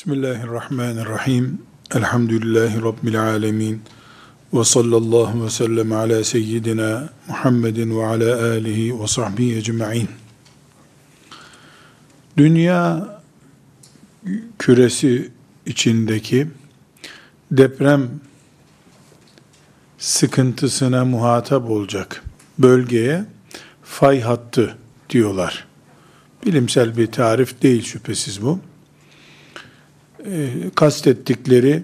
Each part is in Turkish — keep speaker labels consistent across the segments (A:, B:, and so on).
A: Bismillahirrahmanirrahim. Elhamdülillahi Rabbil alemin. Ve sallallahu ve sellem ala seyyidina Muhammedin ve ala alihi ve sahbihi ecma'in. Dünya küresi içindeki deprem sıkıntısına muhatap olacak bölgeye fay hattı diyorlar. Bilimsel bir tarif değil şüphesiz bu e, kastettikleri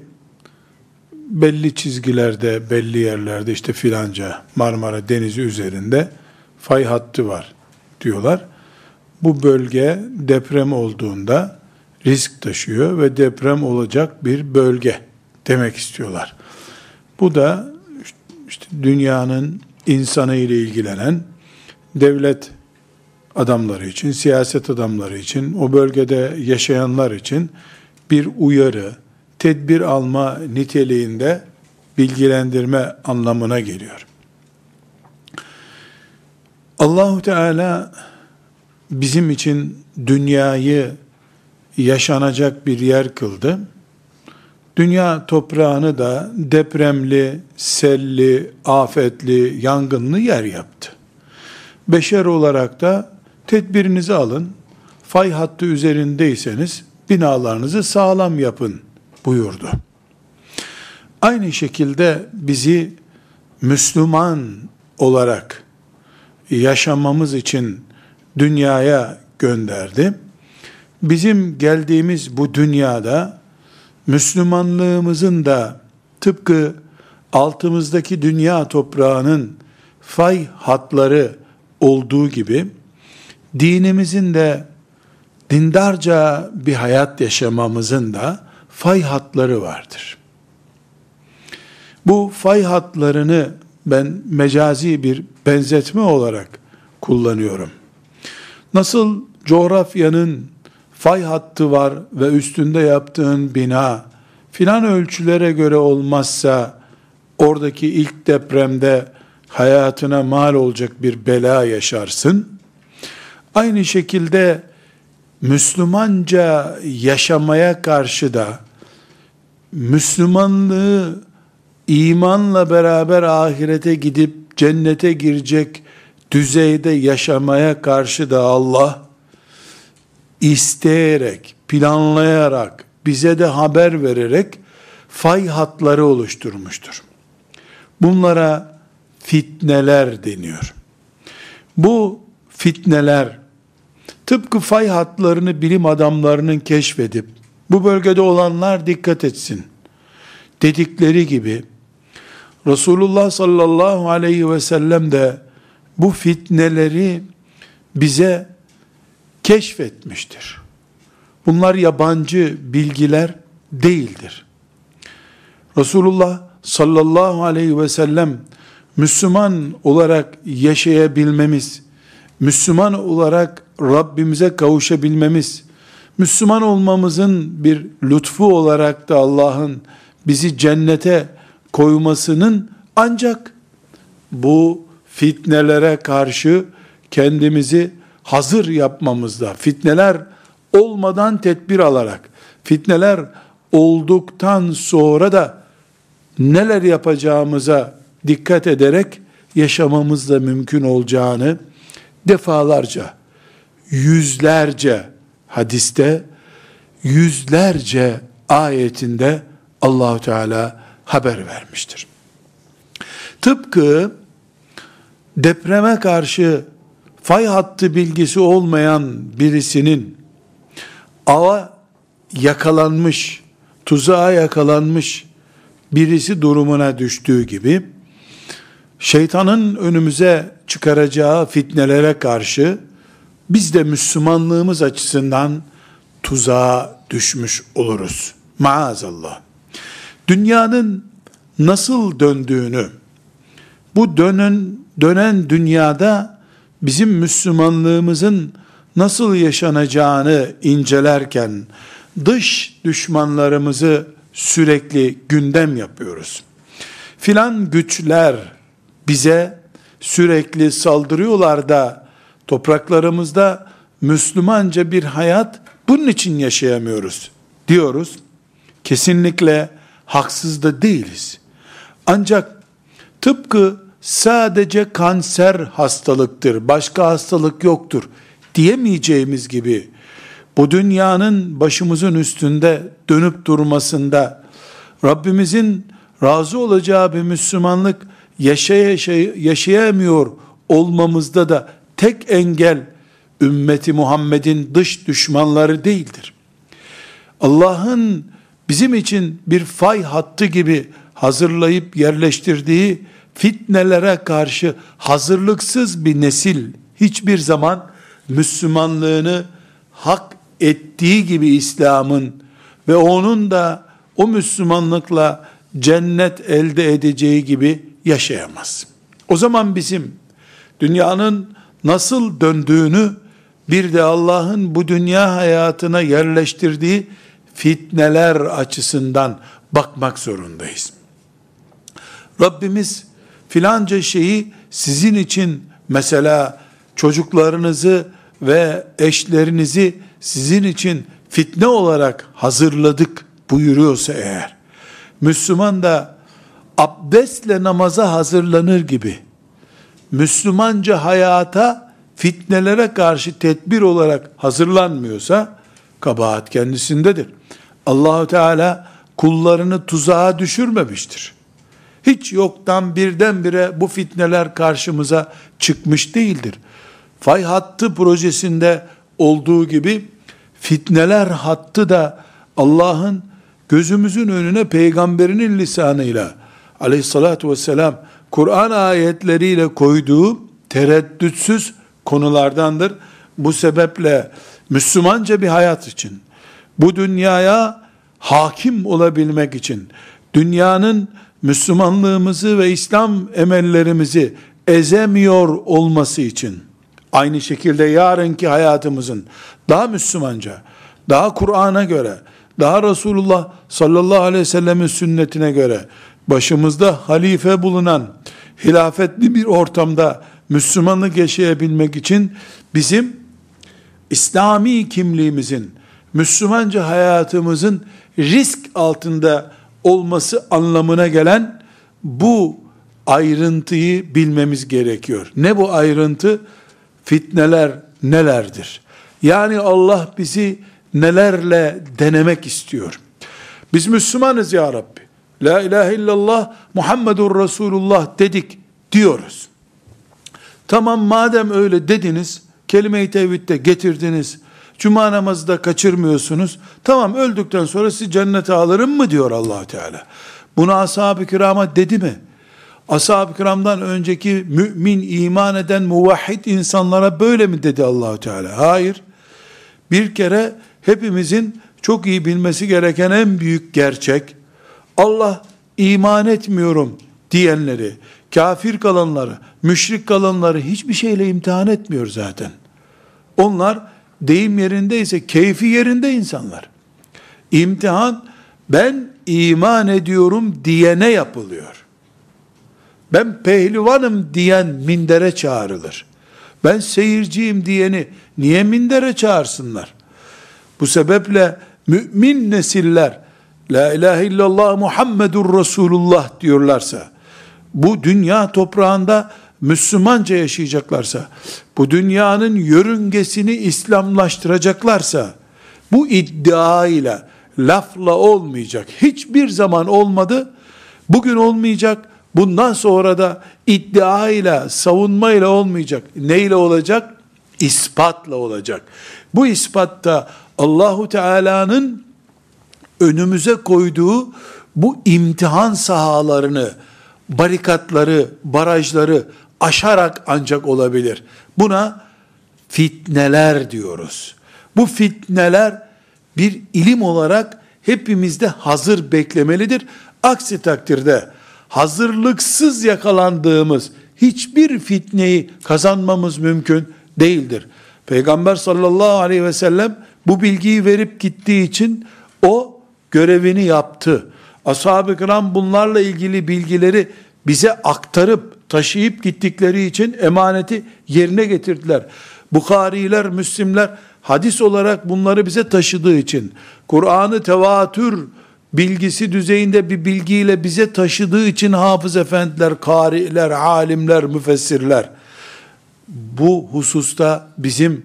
A: belli çizgilerde, belli yerlerde işte filanca Marmara Denizi üzerinde fay hattı var diyorlar. Bu bölge deprem olduğunda risk taşıyor ve deprem olacak bir bölge demek istiyorlar. Bu da işte dünyanın insanı ile ilgilenen devlet adamları için, siyaset adamları için, o bölgede yaşayanlar için bir uyarı, tedbir alma niteliğinde bilgilendirme anlamına geliyor. Allahu Teala bizim için dünyayı yaşanacak bir yer kıldı. Dünya toprağını da depremli, selli, afetli, yangınlı yer yaptı. Beşer olarak da tedbirinizi alın. Fay hattı üzerindeyseniz binalarınızı sağlam yapın buyurdu. Aynı şekilde bizi Müslüman olarak yaşamamız için dünyaya gönderdi. Bizim geldiğimiz bu dünyada Müslümanlığımızın da tıpkı altımızdaki dünya toprağının fay hatları olduğu gibi dinimizin de dindarca bir hayat yaşamamızın da fay hatları vardır. Bu fay hatlarını ben mecazi bir benzetme olarak kullanıyorum. Nasıl coğrafyanın fay hattı var ve üstünde yaptığın bina filan ölçülere göre olmazsa oradaki ilk depremde hayatına mal olacak bir bela yaşarsın. Aynı şekilde Müslümanca yaşamaya karşı da Müslümanlığı imanla beraber ahirete gidip cennete girecek düzeyde yaşamaya karşı da Allah isteyerek, planlayarak, bize de haber vererek fay hatları oluşturmuştur. Bunlara fitneler deniyor. Bu fitneler Tıpkı fay hatlarını bilim adamlarının keşfedip, bu bölgede olanlar dikkat etsin dedikleri gibi, Resulullah sallallahu aleyhi ve sellem de bu fitneleri bize keşfetmiştir. Bunlar yabancı bilgiler değildir. Resulullah sallallahu aleyhi ve sellem Müslüman olarak yaşayabilmemiz, Müslüman olarak Rabbimize kavuşabilmemiz, Müslüman olmamızın bir lütfu olarak da Allah'ın bizi cennete koymasının ancak bu fitnelere karşı kendimizi hazır yapmamızda, fitneler olmadan tedbir alarak, fitneler olduktan sonra da neler yapacağımıza dikkat ederek yaşamamızda mümkün olacağını defalarca, yüzlerce hadiste, yüzlerce ayetinde Allahu Teala haber vermiştir. Tıpkı depreme karşı fay hattı bilgisi olmayan birisinin ava yakalanmış, tuzağa yakalanmış birisi durumuna düştüğü gibi şeytanın önümüze çıkaracağı fitnelere karşı biz de Müslümanlığımız açısından tuzağa düşmüş oluruz. Maazallah. Dünyanın nasıl döndüğünü, bu dönen, dönen dünyada bizim Müslümanlığımızın nasıl yaşanacağını incelerken, dış düşmanlarımızı sürekli gündem yapıyoruz. Filan güçler bize sürekli saldırıyorlar da topraklarımızda Müslümanca bir hayat bunun için yaşayamıyoruz diyoruz. Kesinlikle haksız da değiliz. Ancak tıpkı sadece kanser hastalıktır, başka hastalık yoktur diyemeyeceğimiz gibi bu dünyanın başımızın üstünde dönüp durmasında Rabbimizin razı olacağı bir Müslümanlık yaşay yaşayamıyor olmamızda da tek engel ümmeti Muhammed'in dış düşmanları değildir. Allah'ın bizim için bir fay hattı gibi hazırlayıp yerleştirdiği fitnelere karşı hazırlıksız bir nesil hiçbir zaman Müslümanlığını hak ettiği gibi İslam'ın ve onun da o Müslümanlıkla cennet elde edeceği gibi yaşayamaz. O zaman bizim dünyanın nasıl döndüğünü bir de Allah'ın bu dünya hayatına yerleştirdiği fitneler açısından bakmak zorundayız. Rabbimiz filanca şeyi sizin için mesela çocuklarınızı ve eşlerinizi sizin için fitne olarak hazırladık buyuruyorsa eğer, Müslüman da abdestle namaza hazırlanır gibi, Müslümanca hayata fitnelere karşı tedbir olarak hazırlanmıyorsa, kabahat kendisindedir. Allahu Teala kullarını tuzağa düşürmemiştir. Hiç yoktan birdenbire bu fitneler karşımıza çıkmış değildir. Fay hattı projesinde olduğu gibi fitneler hattı da Allah'ın gözümüzün önüne peygamberinin lisanıyla aleyhissalatü vesselam Kur'an ayetleriyle koyduğu tereddütsüz konulardandır. Bu sebeple Müslümanca bir hayat için, bu dünyaya hakim olabilmek için, dünyanın Müslümanlığımızı ve İslam emellerimizi ezemiyor olması için, aynı şekilde yarınki hayatımızın daha Müslümanca, daha Kur'an'a göre, daha Resulullah sallallahu aleyhi ve sellemin sünnetine göre, başımızda halife bulunan, hilafetli bir ortamda Müslümanlık yaşayabilmek için bizim İslami kimliğimizin, Müslümanca hayatımızın risk altında olması anlamına gelen bu ayrıntıyı bilmemiz gerekiyor. Ne bu ayrıntı? Fitneler nelerdir? Yani Allah bizi nelerle denemek istiyor? Biz Müslümanız ya Rabbi. La ilahe illallah Muhammedur Resulullah dedik diyoruz. Tamam madem öyle dediniz, kelime-i tevhidde getirdiniz, cuma namazı da kaçırmıyorsunuz, tamam öldükten sonra sizi cennete alırım mı diyor allah Teala. Bunu ashab-ı kirama dedi mi? Ashab-ı kiramdan önceki mümin, iman eden, muvahhid insanlara böyle mi dedi allah Teala? Hayır. Bir kere hepimizin çok iyi bilmesi gereken en büyük gerçek, Allah iman etmiyorum diyenleri, kafir kalanları, müşrik kalanları hiçbir şeyle imtihan etmiyor zaten. Onlar deyim yerindeyse keyfi yerinde insanlar. İmtihan ben iman ediyorum diyene yapılıyor. Ben pehlivanım diyen mindere çağrılır. Ben seyirciyim diyeni niye mindere çağırsınlar? Bu sebeple mümin nesiller La ilahe illallah Muhammedur Resulullah diyorlarsa, bu dünya toprağında Müslümanca yaşayacaklarsa, bu dünyanın yörüngesini İslamlaştıracaklarsa, bu iddia ile, lafla olmayacak. Hiçbir zaman olmadı, bugün olmayacak, bundan sonra da iddia ile, savunma ile olmayacak. Neyle olacak? İspatla olacak. Bu ispatta Allahu Teala'nın önümüze koyduğu bu imtihan sahalarını, barikatları, barajları aşarak ancak olabilir. Buna fitneler diyoruz. Bu fitneler bir ilim olarak hepimizde hazır beklemelidir. Aksi takdirde hazırlıksız yakalandığımız hiçbir fitneyi kazanmamız mümkün değildir. Peygamber sallallahu aleyhi ve sellem bu bilgiyi verip gittiği için o görevini yaptı. Ashab-ı kiram bunlarla ilgili bilgileri bize aktarıp taşıyıp gittikleri için emaneti yerine getirdiler. Bukhariler, Müslimler hadis olarak bunları bize taşıdığı için, Kur'an'ı tevatür bilgisi düzeyinde bir bilgiyle bize taşıdığı için hafız efendiler, kariler, alimler, müfessirler, bu hususta bizim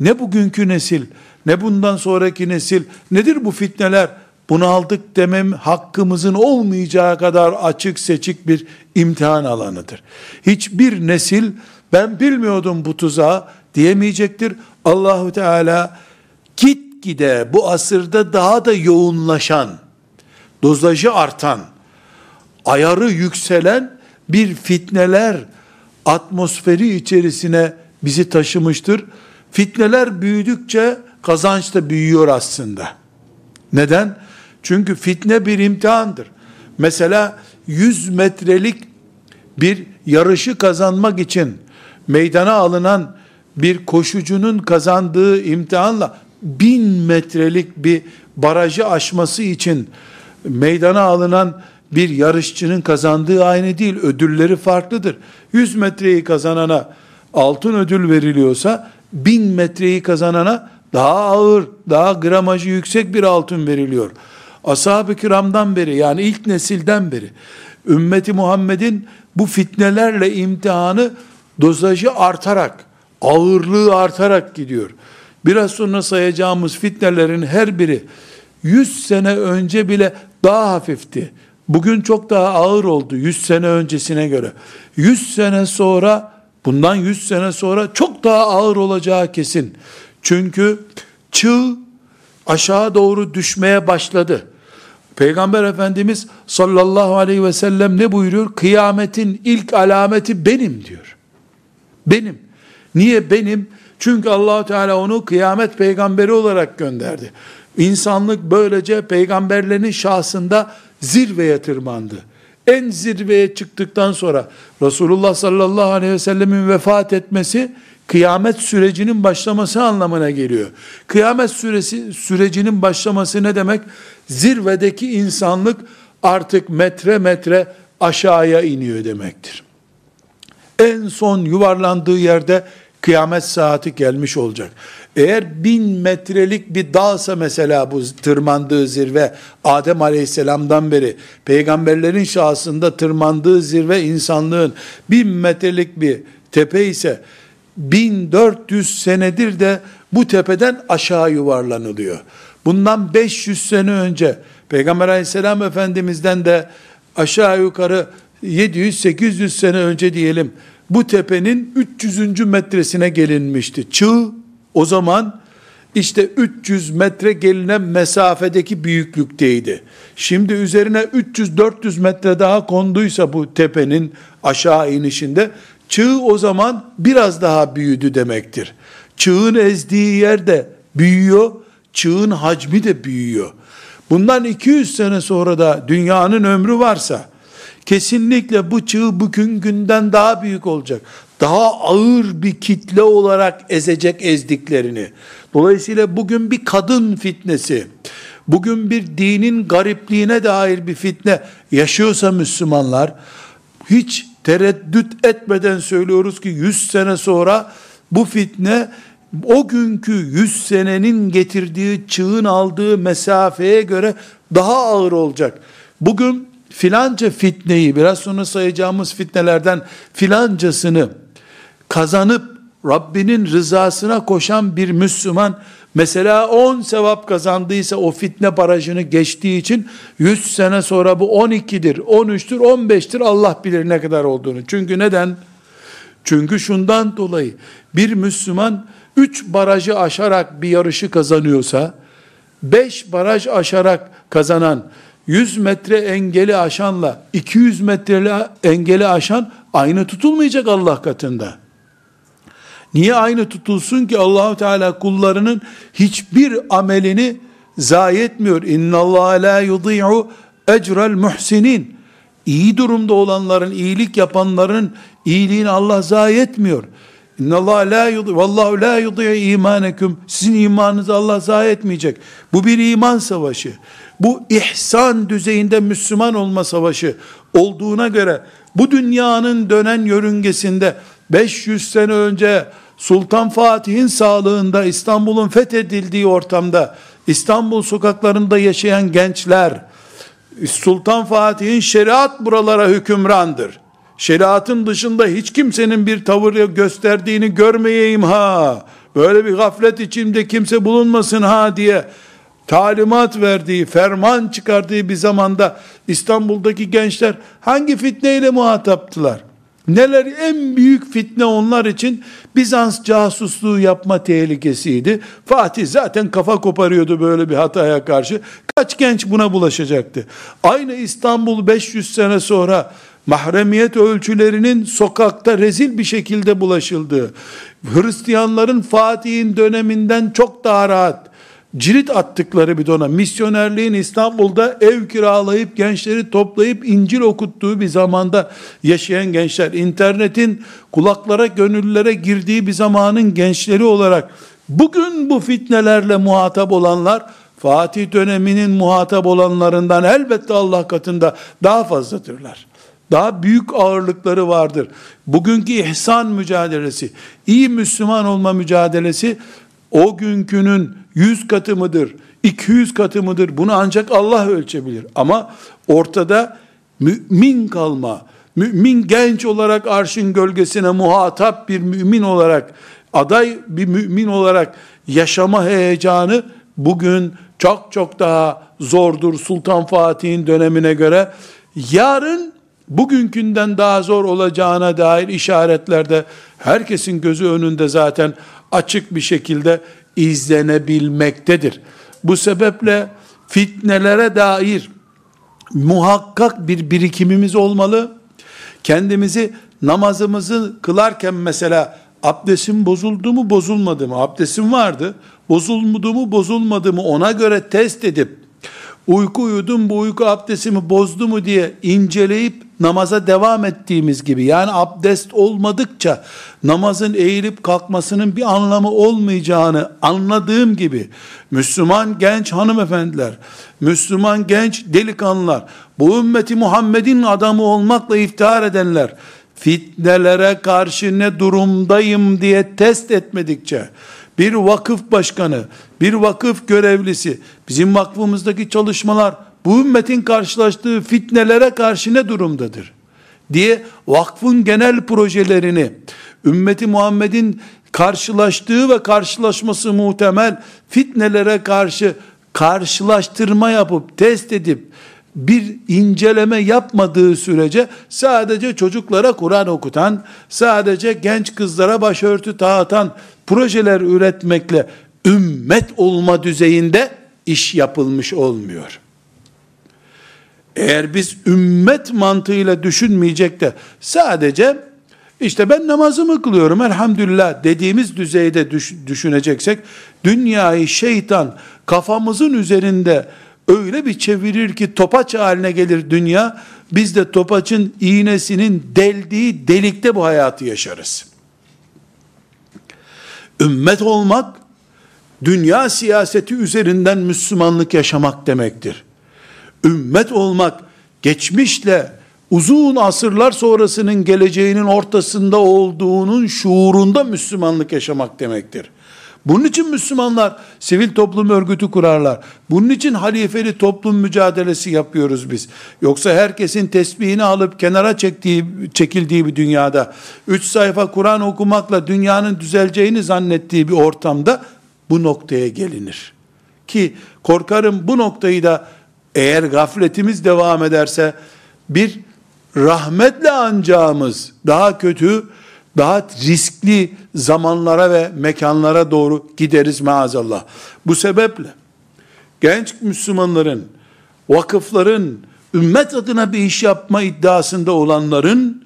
A: ne bugünkü nesil, ne bundan sonraki nesil, nedir bu fitneler, bunu aldık demem hakkımızın olmayacağı kadar açık seçik bir imtihan alanıdır. Hiçbir nesil ben bilmiyordum bu tuzağı diyemeyecektir. Allahu Teala gitgide bu asırda daha da yoğunlaşan, dozajı artan, ayarı yükselen bir fitneler atmosferi içerisine bizi taşımıştır. Fitneler büyüdükçe kazanç da büyüyor aslında. Neden? Çünkü fitne bir imtihandır. Mesela 100 metrelik bir yarışı kazanmak için meydana alınan bir koşucunun kazandığı imtihanla bin metrelik bir barajı aşması için meydana alınan bir yarışçının kazandığı aynı değil. Ödülleri farklıdır. 100 metreyi kazanana altın ödül veriliyorsa 1000 metreyi kazanana daha ağır, daha gramajı yüksek bir altın veriliyor. Ashab-ı kiramdan beri yani ilk nesilden beri ümmeti Muhammed'in bu fitnelerle imtihanı dozajı artarak, ağırlığı artarak gidiyor. Biraz sonra sayacağımız fitnelerin her biri 100 sene önce bile daha hafifti. Bugün çok daha ağır oldu 100 sene öncesine göre. 100 sene sonra bundan 100 sene sonra çok daha ağır olacağı kesin. Çünkü çığ aşağı doğru düşmeye başladı. Peygamber Efendimiz sallallahu aleyhi ve sellem ne buyuruyor? Kıyametin ilk alameti benim diyor. Benim. Niye benim? Çünkü allah Teala onu kıyamet peygamberi olarak gönderdi. İnsanlık böylece peygamberlerin şahsında zirveye tırmandı. En zirveye çıktıktan sonra Resulullah sallallahu aleyhi ve sellemin vefat etmesi kıyamet sürecinin başlaması anlamına geliyor. Kıyamet süresi sürecinin başlaması ne demek? Zirvedeki insanlık artık metre metre aşağıya iniyor demektir. En son yuvarlandığı yerde kıyamet saati gelmiş olacak. Eğer bin metrelik bir dağsa mesela bu tırmandığı zirve Adem aleyhisselamdan beri peygamberlerin şahsında tırmandığı zirve insanlığın bin metrelik bir tepe ise 1400 senedir de bu tepeden aşağı yuvarlanılıyor. Bundan 500 sene önce Peygamber aleyhisselam efendimizden de aşağı yukarı 700-800 sene önce diyelim bu tepenin 300. metresine gelinmişti. Çığ o zaman işte 300 metre gelinen mesafedeki büyüklükteydi. Şimdi üzerine 300-400 metre daha konduysa bu tepenin aşağı inişinde çığ o zaman biraz daha büyüdü demektir. Çığın ezdiği yerde büyüyor, çığın hacmi de büyüyor. Bundan 200 sene sonra da dünyanın ömrü varsa kesinlikle bu çığ bugün günden daha büyük olacak. Daha ağır bir kitle olarak ezecek ezdiklerini. Dolayısıyla bugün bir kadın fitnesi, bugün bir dinin garipliğine dair bir fitne yaşıyorsa Müslümanlar, hiç tereddüt etmeden söylüyoruz ki 100 sene sonra bu fitne o günkü 100 senenin getirdiği çığın aldığı mesafeye göre daha ağır olacak. Bugün filanca fitneyi biraz sonra sayacağımız fitnelerden filancasını kazanıp Rabbinin rızasına koşan bir Müslüman mesela 10 sevap kazandıysa o fitne barajını geçtiği için 100 sene sonra bu 12'dir, 13'tür, 15'tir Allah bilir ne kadar olduğunu. Çünkü neden? Çünkü şundan dolayı bir Müslüman 3 barajı aşarak bir yarışı kazanıyorsa 5 baraj aşarak kazanan 100 metre engeli aşanla 200 metre engeli aşan aynı tutulmayacak Allah katında. Niye aynı tutulsun ki Allahu Teala kullarının hiçbir amelini zayi etmiyor. İnna Allah la yudî'u ecrel muhsinin. İyi durumda olanların, iyilik yapanların iyiliğini Allah zayi etmiyor. İnna Allah la yudî vallahu la yudî'u imanekum. Sizin imanınızı Allah zayi etmeyecek. Bu bir iman savaşı. Bu ihsan düzeyinde Müslüman olma savaşı olduğuna göre bu dünyanın dönen yörüngesinde 500 sene önce Sultan Fatih'in sağlığında İstanbul'un fethedildiği ortamda İstanbul sokaklarında yaşayan gençler Sultan Fatih'in şeriat buralara hükümrandır. Şeriatın dışında hiç kimsenin bir tavır gösterdiğini görmeyeyim ha. Böyle bir gaflet içimde kimse bulunmasın ha diye talimat verdiği, ferman çıkardığı bir zamanda İstanbul'daki gençler hangi fitneyle muhataptılar? Neler en büyük fitne onlar için Bizans casusluğu yapma tehlikesiydi. Fatih zaten kafa koparıyordu böyle bir hataya karşı. Kaç genç buna bulaşacaktı? Aynı İstanbul 500 sene sonra mahremiyet ölçülerinin sokakta rezil bir şekilde bulaşıldığı, Hristiyanların Fatih'in döneminden çok daha rahat, cirit attıkları bir dönem. Misyonerliğin İstanbul'da ev kiralayıp gençleri toplayıp İncil okuttuğu bir zamanda yaşayan gençler, internetin kulaklara, gönüllere girdiği bir zamanın gençleri olarak bugün bu fitnelerle muhatap olanlar Fatih döneminin muhatap olanlarından elbette Allah katında daha fazladırlar. Daha büyük ağırlıkları vardır. Bugünkü ihsan mücadelesi, iyi Müslüman olma mücadelesi o günkünün 100 katı mıdır, 200 katı mıdır bunu ancak Allah ölçebilir. Ama ortada mümin kalma, mümin genç olarak arşın gölgesine muhatap bir mümin olarak, aday bir mümin olarak yaşama heyecanı bugün çok çok daha zordur Sultan Fatih'in dönemine göre. Yarın bugünkünden daha zor olacağına dair işaretlerde herkesin gözü önünde zaten açık bir şekilde izlenebilmektedir. Bu sebeple fitnelere dair muhakkak bir birikimimiz olmalı. Kendimizi namazımızı kılarken mesela abdestim bozuldu mu bozulmadı mı? Abdestim vardı. Bozulmadı mı bozulmadı mı ona göre test edip uyku uyudum bu uyku abdestimi bozdu mu diye inceleyip namaza devam ettiğimiz gibi yani abdest olmadıkça namazın eğilip kalkmasının bir anlamı olmayacağını anladığım gibi Müslüman genç hanımefendiler, Müslüman genç delikanlılar, bu ümmeti Muhammed'in adamı olmakla iftihar edenler fitnelere karşı ne durumdayım diye test etmedikçe bir vakıf başkanı, bir vakıf görevlisi, bizim vakfımızdaki çalışmalar bu ümmetin karşılaştığı fitnelere karşı ne durumdadır? diye vakfın genel projelerini, ümmeti Muhammed'in karşılaştığı ve karşılaşması muhtemel fitnelere karşı karşılaştırma yapıp test edip bir inceleme yapmadığı sürece sadece çocuklara Kur'an okutan, sadece genç kızlara başörtü dağıtan projeler üretmekle ümmet olma düzeyinde iş yapılmış olmuyor. Eğer biz ümmet mantığıyla düşünmeyecek de sadece işte ben namazımı kılıyorum elhamdülillah dediğimiz düzeyde düş, düşüneceksek dünyayı şeytan kafamızın üzerinde öyle bir çevirir ki topaç haline gelir dünya. Biz de topaçın iğnesinin deldiği delikte bu hayatı yaşarız. Ümmet olmak dünya siyaseti üzerinden Müslümanlık yaşamak demektir. Ümmet olmak geçmişle uzun asırlar sonrasının geleceğinin ortasında olduğunun şuurunda Müslümanlık yaşamak demektir. Bunun için Müslümanlar sivil toplum örgütü kurarlar. Bunun için halifeli toplum mücadelesi yapıyoruz biz. Yoksa herkesin tesbihini alıp kenara çektiği, çekildiği bir dünyada, üç sayfa Kur'an okumakla dünyanın düzeleceğini zannettiği bir ortamda bu noktaya gelinir. Ki korkarım bu noktayı da eğer gafletimiz devam ederse bir rahmetle ancağımız daha kötü daha riskli zamanlara ve mekanlara doğru gideriz maazallah. Bu sebeple genç Müslümanların, vakıfların, ümmet adına bir iş yapma iddiasında olanların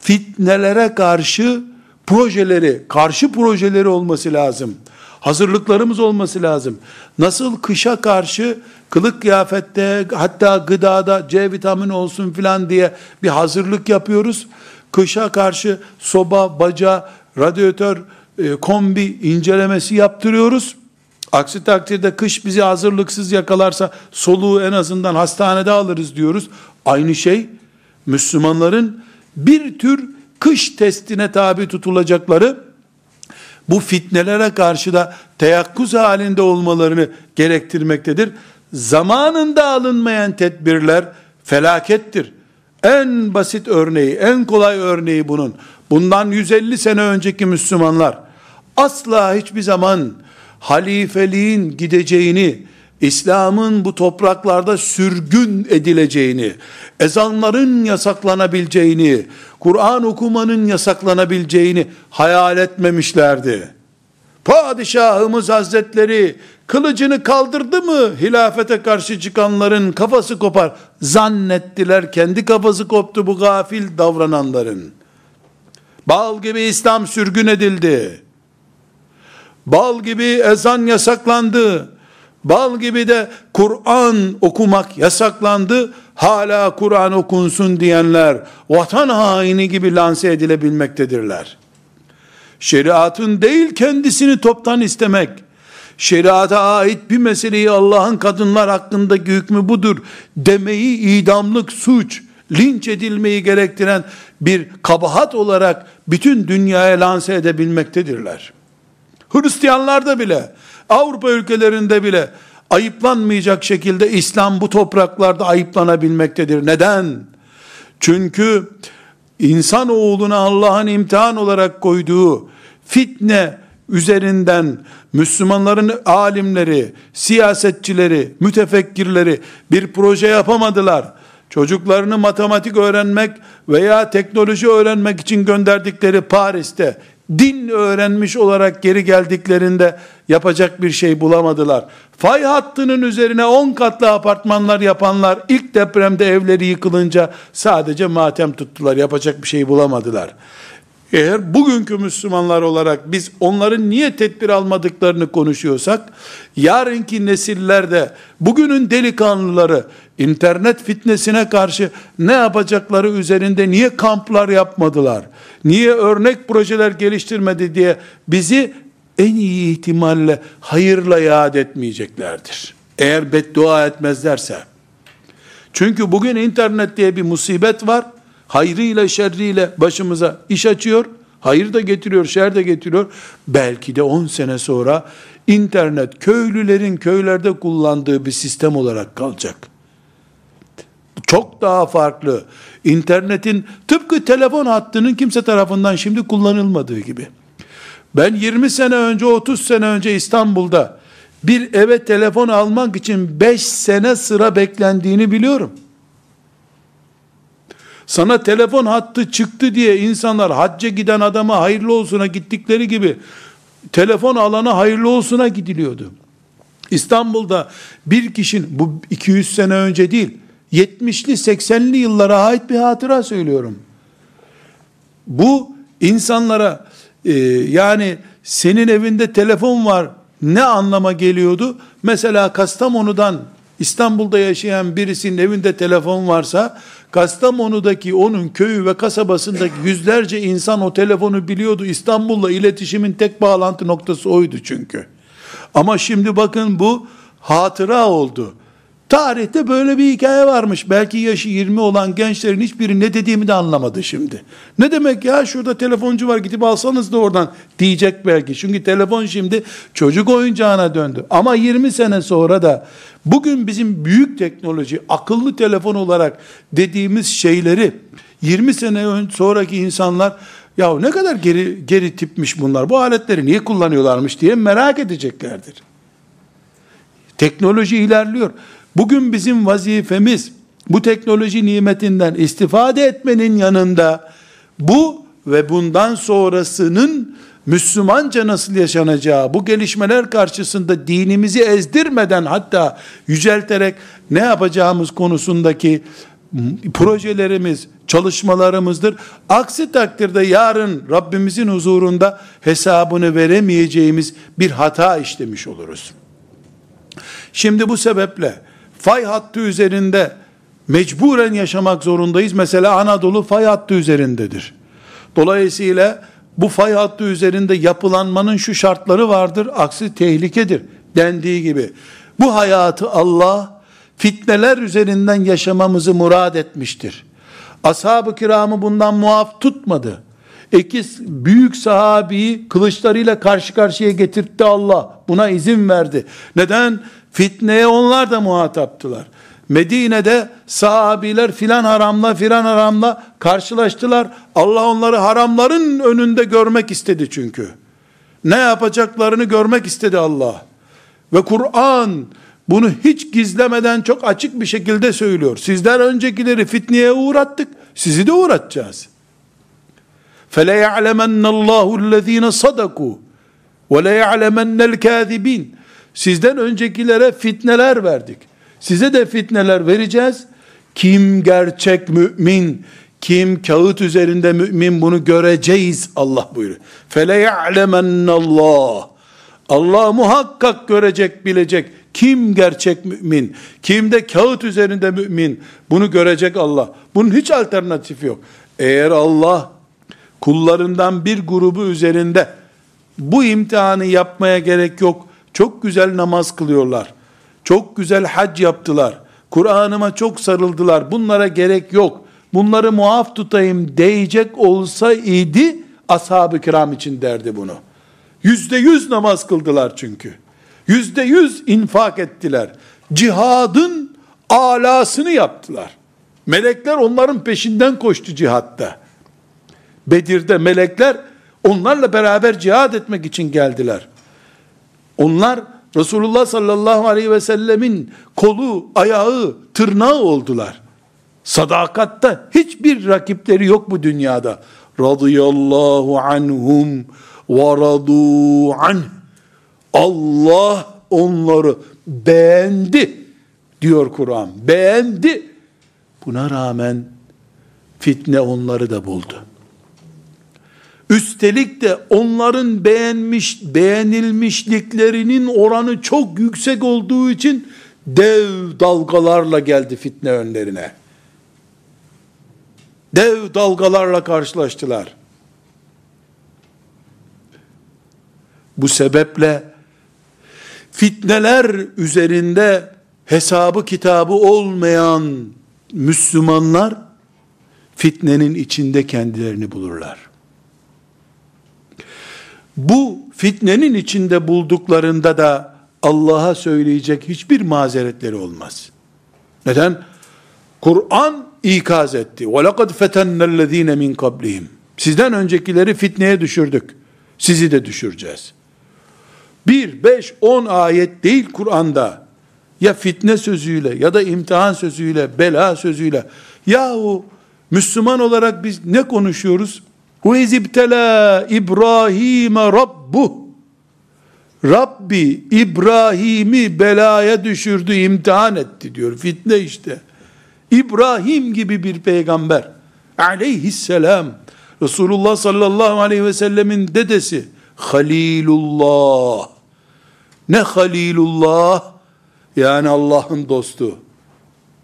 A: fitnelere karşı projeleri, karşı projeleri olması lazım. Hazırlıklarımız olması lazım. Nasıl kışa karşı kılık kıyafette hatta gıdada C vitamini olsun filan diye bir hazırlık yapıyoruz kışa karşı soba, baca, radyatör, e, kombi incelemesi yaptırıyoruz. Aksi takdirde kış bizi hazırlıksız yakalarsa soluğu en azından hastanede alırız diyoruz. Aynı şey Müslümanların bir tür kış testine tabi tutulacakları bu fitnelere karşı da teyakkuz halinde olmalarını gerektirmektedir. Zamanında alınmayan tedbirler felakettir. En basit örneği, en kolay örneği bunun. Bundan 150 sene önceki Müslümanlar asla hiçbir zaman halifeliğin gideceğini, İslam'ın bu topraklarda sürgün edileceğini, ezanların yasaklanabileceğini, Kur'an okumanın yasaklanabileceğini hayal etmemişlerdi. Padişahımız Hazretleri kılıcını kaldırdı mı hilafete karşı çıkanların kafası kopar. Zannettiler kendi kafası koptu bu gafil davrananların. Bal gibi İslam sürgün edildi. Bal gibi ezan yasaklandı. Bal gibi de Kur'an okumak yasaklandı. Hala Kur'an okunsun diyenler vatan haini gibi lanse edilebilmektedirler. Şeriatın değil kendisini toptan istemek, şeriata ait bir meseleyi Allah'ın kadınlar hakkındaki hükmü budur demeyi idamlık suç, linç edilmeyi gerektiren bir kabahat olarak bütün dünyaya lanse edebilmektedirler. Hristiyanlarda bile, Avrupa ülkelerinde bile ayıplanmayacak şekilde İslam bu topraklarda ayıplanabilmektedir. Neden? Çünkü insan oğluna Allah'ın imtihan olarak koyduğu fitne üzerinden Müslümanların alimleri, siyasetçileri, mütefekkirleri bir proje yapamadılar. Çocuklarını matematik öğrenmek veya teknoloji öğrenmek için gönderdikleri Paris'te din öğrenmiş olarak geri geldiklerinde yapacak bir şey bulamadılar. Fay hattının üzerine 10 katlı apartmanlar yapanlar ilk depremde evleri yıkılınca sadece matem tuttular. Yapacak bir şey bulamadılar. Eğer bugünkü Müslümanlar olarak biz onların niye tedbir almadıklarını konuşuyorsak, yarınki nesillerde bugünün delikanlıları internet fitnesine karşı ne yapacakları üzerinde niye kamplar yapmadılar? Niye örnek projeler geliştirmedi diye bizi en iyi ihtimalle hayırla yad etmeyeceklerdir. Eğer beddua etmezlerse. Çünkü bugün internet diye bir musibet var hayrıyla şerriyle başımıza iş açıyor. Hayır da getiriyor, şer de getiriyor. Belki de 10 sene sonra internet köylülerin köylerde kullandığı bir sistem olarak kalacak. Çok daha farklı. İnternetin tıpkı telefon hattının kimse tarafından şimdi kullanılmadığı gibi. Ben 20 sene önce, 30 sene önce İstanbul'da bir eve telefon almak için 5 sene sıra beklendiğini biliyorum. Sana telefon hattı çıktı diye insanlar hacca giden adama hayırlı olsuna gittikleri gibi telefon alana hayırlı olsuna gidiliyordu. İstanbul'da bir kişinin bu 200 sene önce değil 70'li 80'li yıllara ait bir hatıra söylüyorum. Bu insanlara e, yani senin evinde telefon var ne anlama geliyordu? Mesela Kastamonu'dan İstanbul'da yaşayan birisinin evinde telefon varsa Kastamonu'daki onun köyü ve kasabasındaki yüzlerce insan o telefonu biliyordu. İstanbul'la iletişimin tek bağlantı noktası oydu çünkü. Ama şimdi bakın bu hatıra oldu. Tarihte böyle bir hikaye varmış. Belki yaşı 20 olan gençlerin hiçbiri ne dediğimi de anlamadı şimdi. Ne demek ya şurada telefoncu var gidip alsanız da oradan diyecek belki. Çünkü telefon şimdi çocuk oyuncağına döndü. Ama 20 sene sonra da bugün bizim büyük teknoloji, akıllı telefon olarak dediğimiz şeyleri 20 sene sonraki insanlar ya ne kadar geri geri tipmiş bunlar. Bu aletleri niye kullanıyorlarmış diye merak edeceklerdir. Teknoloji ilerliyor. Bugün bizim vazifemiz bu teknoloji nimetinden istifade etmenin yanında bu ve bundan sonrasının Müslümanca nasıl yaşanacağı, bu gelişmeler karşısında dinimizi ezdirmeden hatta yücelterek ne yapacağımız konusundaki projelerimiz, çalışmalarımızdır. Aksi takdirde yarın Rabbimizin huzurunda hesabını veremeyeceğimiz bir hata işlemiş oluruz. Şimdi bu sebeple fay hattı üzerinde mecburen yaşamak zorundayız. Mesela Anadolu fay hattı üzerindedir. Dolayısıyla bu fay hattı üzerinde yapılanmanın şu şartları vardır, aksi tehlikedir dendiği gibi. Bu hayatı Allah fitneler üzerinden yaşamamızı murad etmiştir. Ashab-ı kiramı bundan muaf tutmadı. İki büyük sahabiyi kılıçlarıyla karşı karşıya getirtti Allah. Buna izin verdi. Neden? Fitneye onlar da muhataptılar. Medine'de sahabiler filan haramla filan haramla karşılaştılar. Allah onları haramların önünde görmek istedi çünkü. Ne yapacaklarını görmek istedi Allah. Ve Kur'an bunu hiç gizlemeden çok açık bir şekilde söylüyor. Sizler öncekileri fitneye uğrattık. Sizi de uğratacağız. فَلَيَعْلَمَنَّ اللّٰهُ الَّذ۪ينَ صَدَقُوا وَلَيَعْلَمَنَّ الْكَاذِب۪ينَ Sizden öncekilere fitneler verdik. Size de fitneler vereceğiz. Kim gerçek mümin, kim kağıt üzerinde mümin bunu göreceğiz Allah buyuruyor. Fele ya'lemennallah. Allah muhakkak görecek, bilecek. Kim gerçek mümin? Kim de kağıt üzerinde mümin? Bunu görecek Allah. Bunun hiç alternatifi yok. Eğer Allah kullarından bir grubu üzerinde bu imtihanı yapmaya gerek yok. Çok güzel namaz kılıyorlar. Çok güzel hac yaptılar. Kur'an'ıma çok sarıldılar. Bunlara gerek yok. Bunları muaf tutayım diyecek olsaydı ashab-ı kiram için derdi bunu. Yüzde yüz namaz kıldılar çünkü. Yüzde yüz infak ettiler. Cihadın alasını yaptılar. Melekler onların peşinden koştu cihatta. Bedir'de melekler onlarla beraber cihad etmek için geldiler. Onlar Resulullah sallallahu aleyhi ve sellemin kolu, ayağı, tırnağı oldular. Sadakatta hiçbir rakipleri yok bu dünyada. Radıyallahu anhum ve radu anh. Allah onları beğendi diyor Kur'an. Beğendi. Buna rağmen fitne onları da buldu. Üstelik de onların beğenmiş, beğenilmişliklerinin oranı çok yüksek olduğu için dev dalgalarla geldi fitne önlerine. Dev dalgalarla karşılaştılar. Bu sebeple fitneler üzerinde hesabı kitabı olmayan Müslümanlar fitnenin içinde kendilerini bulurlar Bu fitnenin içinde bulduklarında da Allah'a söyleyecek hiçbir mazeretleri olmaz. Neden? Kur'an ikaz etti. وَلَقَدْ فَتَنَّ الَّذ۪ينَ مِنْ قَبْلِهِمْ Sizden öncekileri fitneye düşürdük. Sizi de düşüreceğiz. Bir, beş, on ayet değil Kur'an'da. Ya fitne sözüyle ya da imtihan sözüyle, bela sözüyle. Yahu Müslüman olarak biz ne konuşuyoruz? Ve izibtela İbrahim Rabbu. Rabbi İbrahim'i belaya düşürdü, imtihan etti diyor. Fitne işte. İbrahim gibi bir peygamber aleyhisselam Resulullah sallallahu aleyhi ve sellemin dedesi Halilullah ne Halilullah yani Allah'ın dostu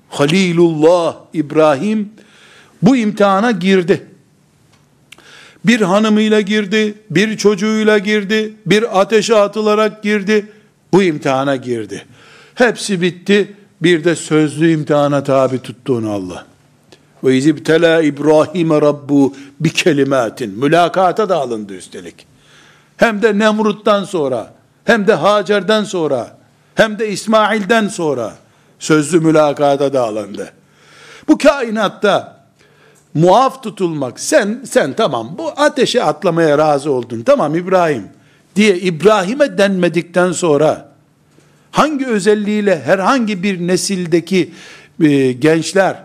A: Halilullah İbrahim bu imtihana girdi bir hanımıyla girdi, bir çocuğuyla girdi, bir ateşe atılarak girdi, bu imtihana girdi. Hepsi bitti, bir de sözlü imtihana tabi tuttu onu Allah. Ve izibtela İbrahim Rabbu bir kelimatin. Mülakata da alındı üstelik. Hem de Nemrut'tan sonra, hem de Hacer'den sonra, hem de İsmail'den sonra sözlü mülakata da alındı. Bu kainatta muaf tutulmak. Sen sen tamam bu ateşe atlamaya razı oldun. Tamam İbrahim diye İbrahim'e denmedikten sonra hangi özelliğiyle herhangi bir nesildeki e, gençler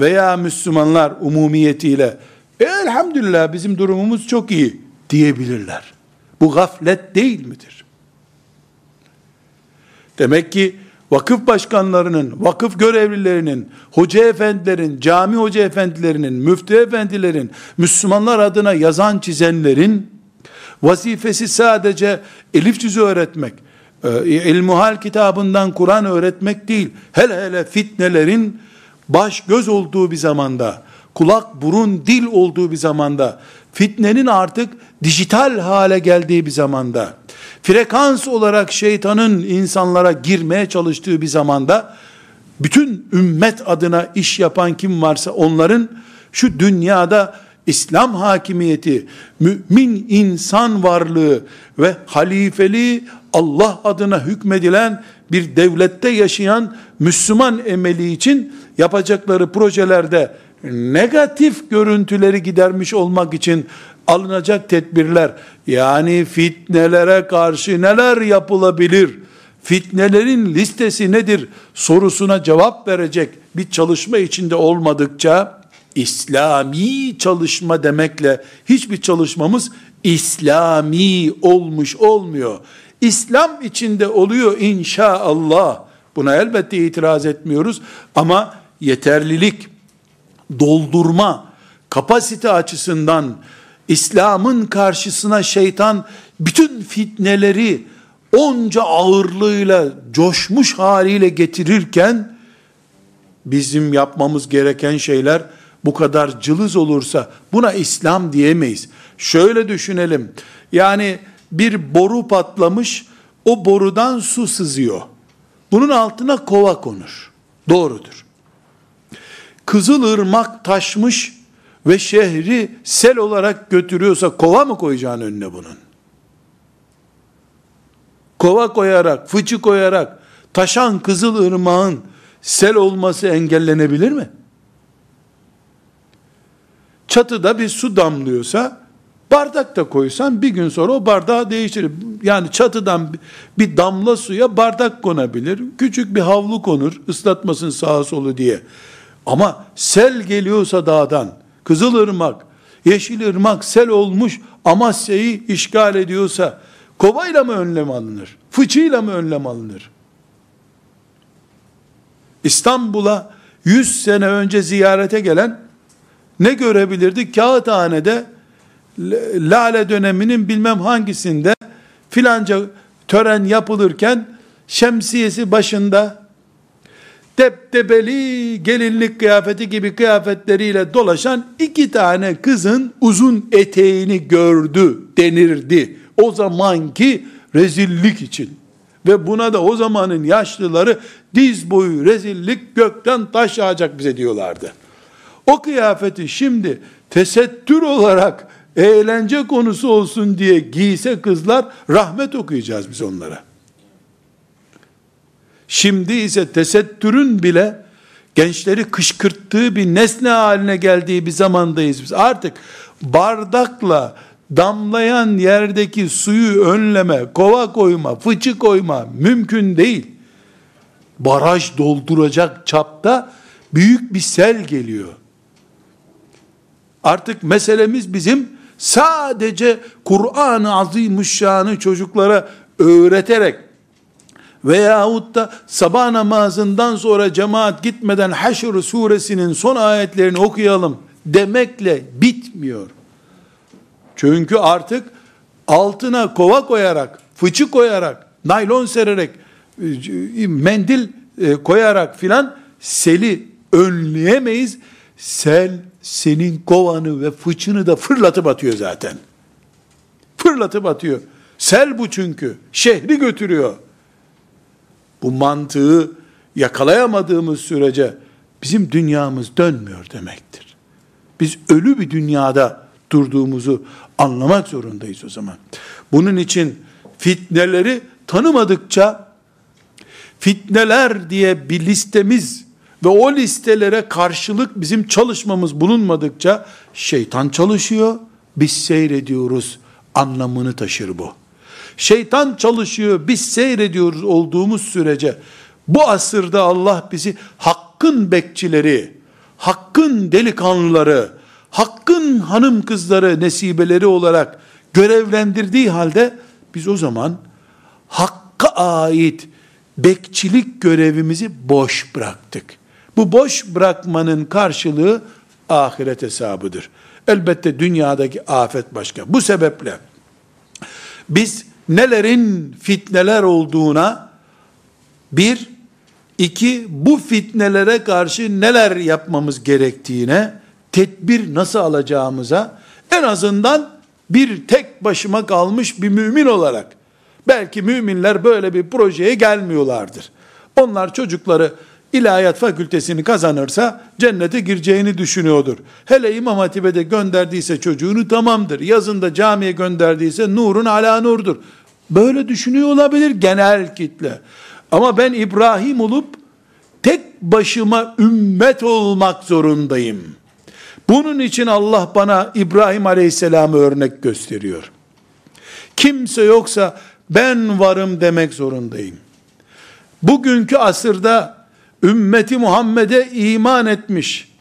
A: veya Müslümanlar umumiyetiyle e, elhamdülillah bizim durumumuz çok iyi diyebilirler. Bu gaflet değil midir? Demek ki vakıf başkanlarının, vakıf görevlilerinin, hoca efendilerin, cami hoca efendilerinin, müftü efendilerin, Müslümanlar adına yazan çizenlerin vazifesi sadece elif cüzü öğretmek, e, ilmuhal kitabından Kur'an öğretmek değil, hele hele fitnelerin baş göz olduğu bir zamanda, kulak, burun, dil olduğu bir zamanda, fitnenin artık dijital hale geldiği bir zamanda, frekans olarak şeytanın insanlara girmeye çalıştığı bir zamanda, bütün ümmet adına iş yapan kim varsa onların şu dünyada İslam hakimiyeti, mümin insan varlığı ve halifeliği Allah adına hükmedilen bir devlette yaşayan Müslüman emeli için yapacakları projelerde negatif görüntüleri gidermiş olmak için alınacak tedbirler yani fitnelere karşı neler yapılabilir? Fitnelerin listesi nedir sorusuna cevap verecek bir çalışma içinde olmadıkça İslami çalışma demekle hiçbir çalışmamız İslami olmuş olmuyor. İslam içinde oluyor inşallah. Buna elbette itiraz etmiyoruz ama yeterlilik, doldurma, kapasite açısından İslam'ın karşısına şeytan bütün fitneleri onca ağırlığıyla, coşmuş haliyle getirirken bizim yapmamız gereken şeyler bu kadar cılız olursa buna İslam diyemeyiz. Şöyle düşünelim. Yani bir boru patlamış, o borudan su sızıyor. Bunun altına kova konur. Doğrudur. Kızılırmak taşmış ve şehri sel olarak götürüyorsa kova mı koyacaksın önüne bunun? Kova koyarak, fıçı koyarak taşan Kızılırmak'ın sel olması engellenebilir mi? Çatıda bir su damlıyorsa bardak da koysan bir gün sonra o bardağı değiştirir. Yani çatıdan bir damla suya bardak konabilir. Küçük bir havlu konur ıslatmasın sağa solu diye. Ama sel geliyorsa dağdan, Kızılırmak, Yeşilırmak sel olmuş Amasya'yı işgal ediyorsa kovayla mı önlem alınır? Fıçıyla mı önlem alınır? İstanbul'a 100 sene önce ziyarete gelen ne görebilirdi? Kağıthane'de Lale döneminin bilmem hangisinde filanca tören yapılırken şemsiyesi başında deptebeli gelinlik kıyafeti gibi kıyafetleriyle dolaşan iki tane kızın uzun eteğini gördü denirdi. O zamanki rezillik için. Ve buna da o zamanın yaşlıları diz boyu rezillik gökten taş yağacak bize diyorlardı. O kıyafeti şimdi tesettür olarak eğlence konusu olsun diye giyse kızlar rahmet okuyacağız biz onlara. Şimdi ise tesettürün bile gençleri kışkırttığı bir nesne haline geldiği bir zamandayız biz. Artık bardakla damlayan yerdeki suyu önleme, kova koyma, fıçı koyma mümkün değil. Baraj dolduracak çapta büyük bir sel geliyor. Artık meselemiz bizim sadece Kur'an-ı Azimüşşan'ı çocuklara öğreterek veyahut da sabah namazından sonra cemaat gitmeden Haşr suresinin son ayetlerini okuyalım demekle bitmiyor. Çünkü artık altına kova koyarak, fıçı koyarak, naylon sererek, mendil e, koyarak filan seli önleyemeyiz. Sel senin kovanı ve fıçını da fırlatıp atıyor zaten. Fırlatıp atıyor. Sel bu çünkü. Şehri götürüyor. Bu mantığı yakalayamadığımız sürece bizim dünyamız dönmüyor demektir. Biz ölü bir dünyada durduğumuzu anlamak zorundayız o zaman. Bunun için fitneleri tanımadıkça fitneler diye bir listemiz ve o listelere karşılık bizim çalışmamız bulunmadıkça şeytan çalışıyor, biz seyrediyoruz anlamını taşır bu. Şeytan çalışıyor, biz seyrediyoruz olduğumuz sürece bu asırda Allah bizi hakkın bekçileri, hakkın delikanlıları, hakkın hanım kızları, nesibeleri olarak görevlendirdiği halde biz o zaman hakka ait bekçilik görevimizi boş bıraktık. Bu boş bırakmanın karşılığı ahiret hesabıdır. Elbette dünyadaki afet başka. Bu sebeple biz nelerin fitneler olduğuna bir, iki, bu fitnelere karşı neler yapmamız gerektiğine, tedbir nasıl alacağımıza, en azından bir tek başıma kalmış bir mümin olarak, belki müminler böyle bir projeye gelmiyorlardır. Onlar çocukları ilahiyat fakültesini kazanırsa cennete gireceğini düşünüyordur. Hele İmam Hatip'e de gönderdiyse çocuğunu tamamdır. Yazında camiye gönderdiyse nurun ala nurdur. Böyle düşünüyor olabilir genel kitle. Ama ben İbrahim olup tek başıma ümmet olmak zorundayım. Bunun için Allah bana İbrahim Aleyhisselam'ı örnek gösteriyor. Kimse yoksa ben varım demek zorundayım. Bugünkü asırda ümmeti Muhammed'e iman etmiş,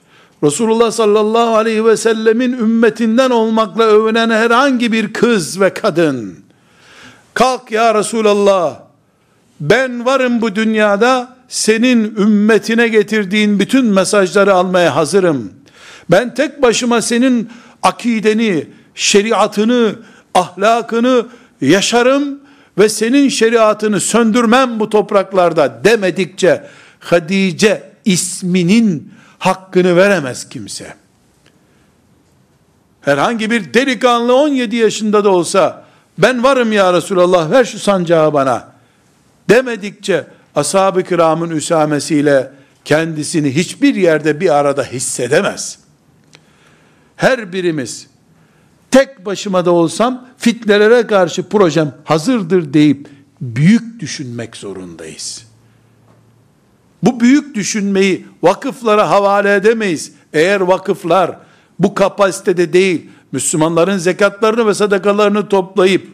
A: Resulullah sallallahu aleyhi ve sellemin ümmetinden olmakla övünen herhangi bir kız ve kadın, kalk ya Resulallah, ben varım bu dünyada, senin ümmetine getirdiğin bütün mesajları almaya hazırım. Ben tek başıma senin akideni, şeriatını, ahlakını yaşarım ve senin şeriatını söndürmem bu topraklarda demedikçe Hadice isminin hakkını veremez kimse. Herhangi bir delikanlı 17 yaşında da olsa ben varım ya Resulallah ver şu sancağı bana demedikçe ashab-ı kiramın üsamesiyle kendisini hiçbir yerde bir arada hissedemez. Her birimiz tek başıma da olsam fitnelere karşı projem hazırdır deyip büyük düşünmek zorundayız. Bu büyük düşünmeyi vakıflara havale edemeyiz. Eğer vakıflar bu kapasitede değil, Müslümanların zekatlarını ve sadakalarını toplayıp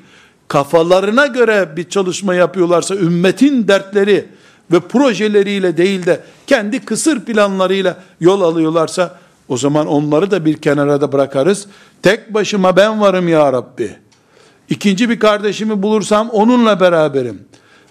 A: kafalarına göre bir çalışma yapıyorlarsa ümmetin dertleri ve projeleriyle değil de kendi kısır planlarıyla yol alıyorlarsa o zaman onları da bir kenara da bırakarız. Tek başıma ben varım ya Rabbi. İkinci bir kardeşimi bulursam onunla beraberim.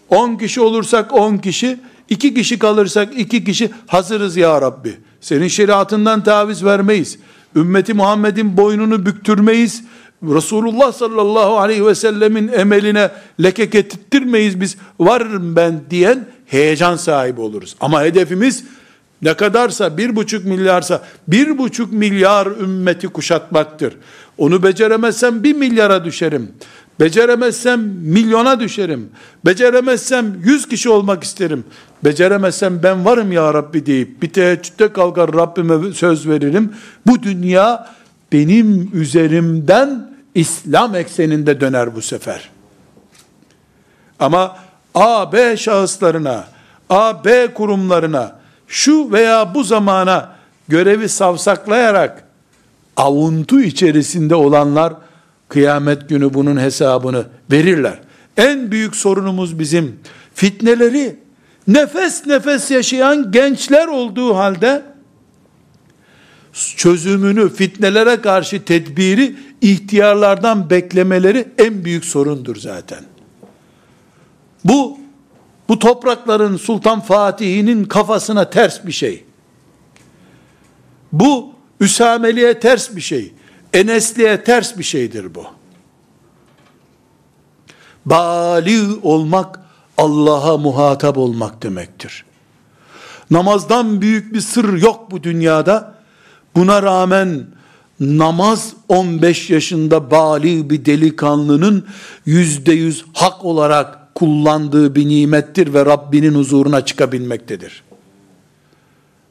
A: 10 kişi olursak 10 kişi, iki kişi kalırsak iki kişi hazırız ya Rabbi. Senin şeriatından taviz vermeyiz. Ümmeti Muhammed'in boynunu büktürmeyiz. Resulullah sallallahu aleyhi ve sellemin emeline leke getirttirmeyiz biz varım ben diyen heyecan sahibi oluruz. Ama hedefimiz ne kadarsa bir buçuk milyarsa bir buçuk milyar ümmeti kuşatmaktır. Onu beceremezsem bir milyara düşerim. Beceremezsem milyona düşerim. Beceremezsem yüz kişi olmak isterim. Beceremezsem ben varım ya Rabbi deyip bir teheccüde kalkar Rabbime söz veririm. Bu dünya benim üzerimden İslam ekseninde döner bu sefer. Ama A, B şahıslarına, A, B kurumlarına, şu veya bu zamana görevi savsaklayarak avuntu içerisinde olanlar kıyamet günü bunun hesabını verirler. En büyük sorunumuz bizim fitneleri nefes nefes yaşayan gençler olduğu halde çözümünü, fitnelere karşı tedbiri ihtiyarlardan beklemeleri en büyük sorundur zaten. Bu bu toprakların Sultan Fatih'inin kafasına ters bir şey. Bu Üsameli'ye ters bir şey. Enesli'ye ters bir şeydir bu. Bali olmak Allah'a muhatap olmak demektir. Namazdan büyük bir sır yok bu dünyada. Buna rağmen namaz 15 yaşında bali bir delikanlının yüzde yüz hak olarak kullandığı bir nimettir ve Rabbinin huzuruna çıkabilmektedir.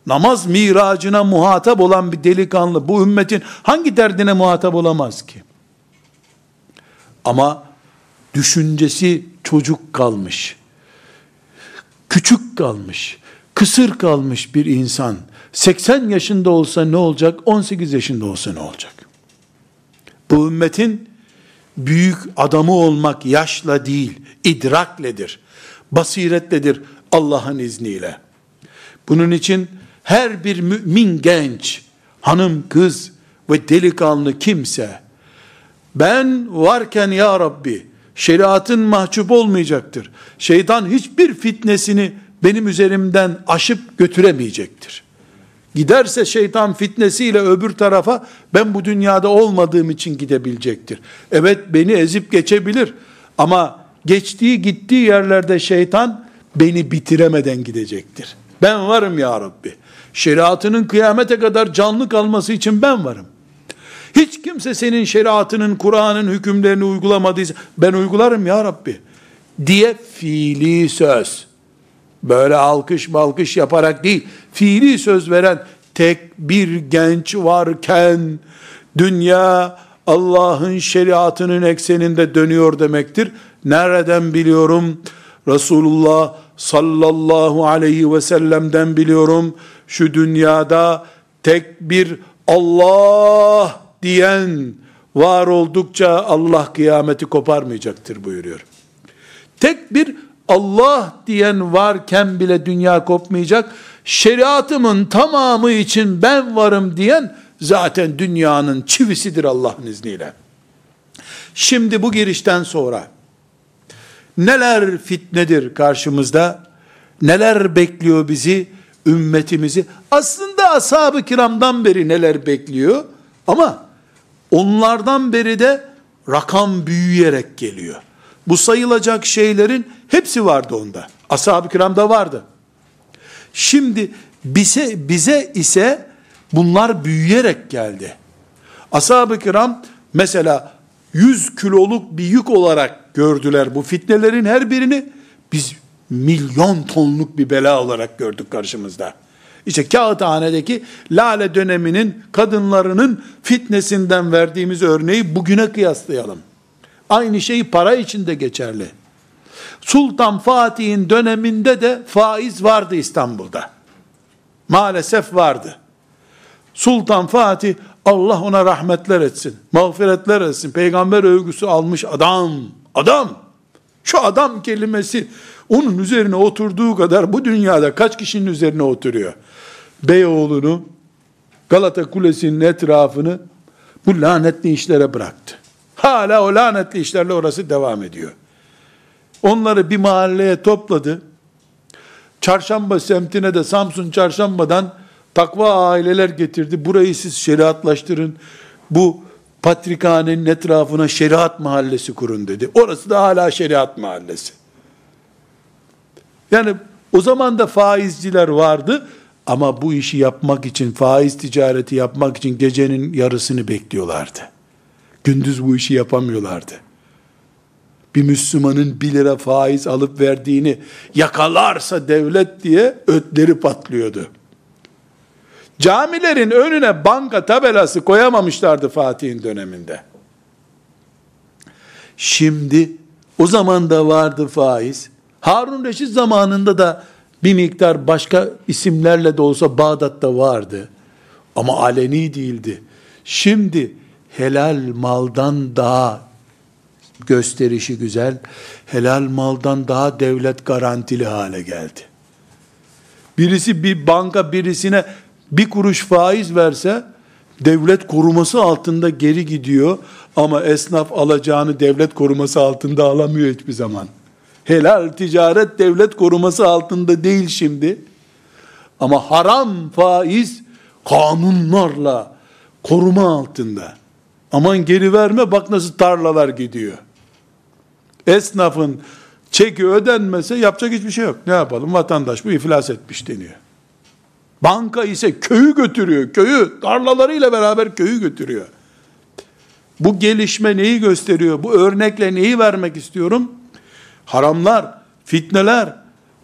A: Namaz miracına muhatap olan bir delikanlı bu ümmetin hangi derdine muhatap olamaz ki? Ama düşüncesi çocuk kalmış. Küçük kalmış. Kısır kalmış bir insan 80 yaşında olsa ne olacak? 18 yaşında olsa ne olacak? Bu ümmetin büyük adamı olmak yaşla değil, idrakledir. Basiretledir Allah'ın izniyle. Bunun için her bir mümin genç, hanım, kız ve delikanlı kimse, ben varken ya Rabbi, şeriatın mahcup olmayacaktır. Şeytan hiçbir fitnesini benim üzerimden aşıp götüremeyecektir. Giderse şeytan fitnesiyle öbür tarafa ben bu dünyada olmadığım için gidebilecektir. Evet beni ezip geçebilir ama geçtiği gittiği yerlerde şeytan beni bitiremeden gidecektir. Ben varım ya Rabbi. Şeriatının kıyamete kadar canlı kalması için ben varım. Hiç kimse senin şeriatının, Kur'an'ın hükümlerini uygulamadıysa ben uygularım ya Rabbi diye fiili söz. Böyle alkış malkış yaparak değil, fiili söz veren tek bir genç varken, dünya Allah'ın şeriatının ekseninde dönüyor demektir. Nereden biliyorum? Resulullah sallallahu aleyhi ve sellem'den biliyorum. Şu dünyada tek bir Allah diyen var oldukça Allah kıyameti koparmayacaktır buyuruyor. Tek bir Allah diyen varken bile dünya kopmayacak. Şeriatımın tamamı için ben varım diyen zaten dünyanın çivisidir Allah'ın izniyle. Şimdi bu girişten sonra neler fitnedir karşımızda, neler bekliyor bizi, ümmetimizi. Aslında ashab-ı kiramdan beri neler bekliyor ama onlardan beri de rakam büyüyerek geliyor. Bu sayılacak şeylerin hepsi vardı onda. Ashab-ı kiramda vardı. Şimdi bize, bize ise bunlar büyüyerek geldi. Ashab-ı kiram mesela 100 kiloluk bir yük olarak gördüler bu fitnelerin her birini. Biz milyon tonluk bir bela olarak gördük karşımızda. İşte kağıthanedeki lale döneminin kadınlarının fitnesinden verdiğimiz örneği bugüne kıyaslayalım. Aynı şey para için de geçerli. Sultan Fatih'in döneminde de faiz vardı İstanbul'da. Maalesef vardı. Sultan Fatih Allah ona rahmetler etsin, mağfiretler etsin. Peygamber övgüsü almış adam, adam. Şu adam kelimesi onun üzerine oturduğu kadar bu dünyada kaç kişinin üzerine oturuyor? Beyoğlu'nu, Galata Kulesi'nin etrafını bu lanetli işlere bıraktı. Hala o lanetli işlerle orası devam ediyor. Onları bir mahalleye topladı. Çarşamba semtine de Samsun Çarşamba'dan takva aileler getirdi. Burayı siz şeriatlaştırın. Bu patrikhanenin etrafına şeriat mahallesi kurun dedi. Orası da hala şeriat mahallesi. Yani o zaman da faizciler vardı ama bu işi yapmak için, faiz ticareti yapmak için gecenin yarısını bekliyorlardı. Gündüz bu işi yapamıyorlardı. Bir Müslümanın bir lira faiz alıp verdiğini yakalarsa devlet diye ötleri patlıyordu. Camilerin önüne banka tabelası koyamamışlardı Fatih'in döneminde. Şimdi o zaman da vardı faiz. Harun Reşit zamanında da bir miktar başka isimlerle de olsa Bağdat'ta vardı. Ama aleni değildi. Şimdi helal maldan daha gösterişi güzel, helal maldan daha devlet garantili hale geldi. Birisi bir banka birisine bir kuruş faiz verse, devlet koruması altında geri gidiyor ama esnaf alacağını devlet koruması altında alamıyor hiçbir zaman. Helal ticaret devlet koruması altında değil şimdi. Ama haram faiz kanunlarla koruma altında. Aman geri verme bak nasıl tarlalar gidiyor. Esnafın çeki ödenmese yapacak hiçbir şey yok. Ne yapalım? Vatandaş bu iflas etmiş deniyor. Banka ise köyü götürüyor. Köyü tarlalarıyla beraber köyü götürüyor. Bu gelişme neyi gösteriyor? Bu örnekle neyi vermek istiyorum? Haramlar, fitneler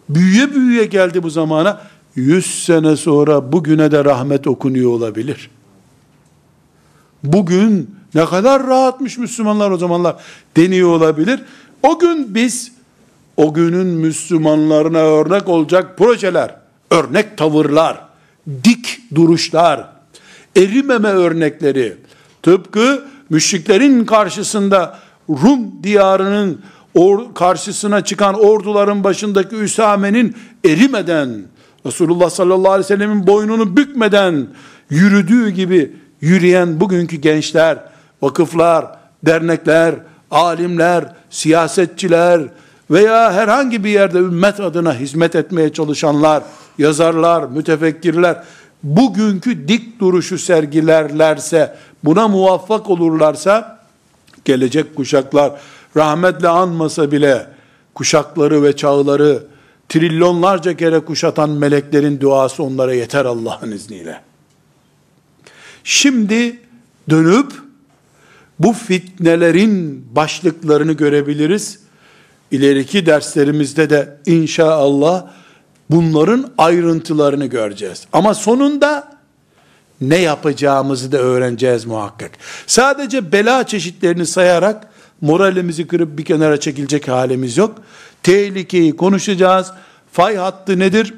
A: büyüye büyüye geldi bu zamana. Yüz sene sonra bugüne de rahmet okunuyor olabilir. Bugün ne kadar rahatmış Müslümanlar o zamanlar deniyor olabilir. O gün biz o günün Müslümanlarına örnek olacak projeler, örnek tavırlar, dik duruşlar, erimeme örnekleri, tıpkı müşriklerin karşısında Rum diyarının or, karşısına çıkan orduların başındaki Üsame'nin erimeden, Resulullah sallallahu aleyhi ve sellemin boynunu bükmeden yürüdüğü gibi yürüyen bugünkü gençler, vakıflar, dernekler, alimler, siyasetçiler veya herhangi bir yerde ümmet adına hizmet etmeye çalışanlar, yazarlar, mütefekkirler bugünkü dik duruşu sergilerlerse, buna muvaffak olurlarsa gelecek kuşaklar rahmetle anmasa bile kuşakları ve çağları trilyonlarca kere kuşatan meleklerin duası onlara yeter Allah'ın izniyle. Şimdi dönüp bu fitnelerin başlıklarını görebiliriz. İleriki derslerimizde de inşallah Bunların ayrıntılarını göreceğiz. Ama sonunda ne yapacağımızı da öğreneceğiz muhakkak. Sadece bela çeşitlerini sayarak moralimizi kırıp bir kenara çekilecek halimiz yok. Tehlikeyi konuşacağız. Fay hattı nedir?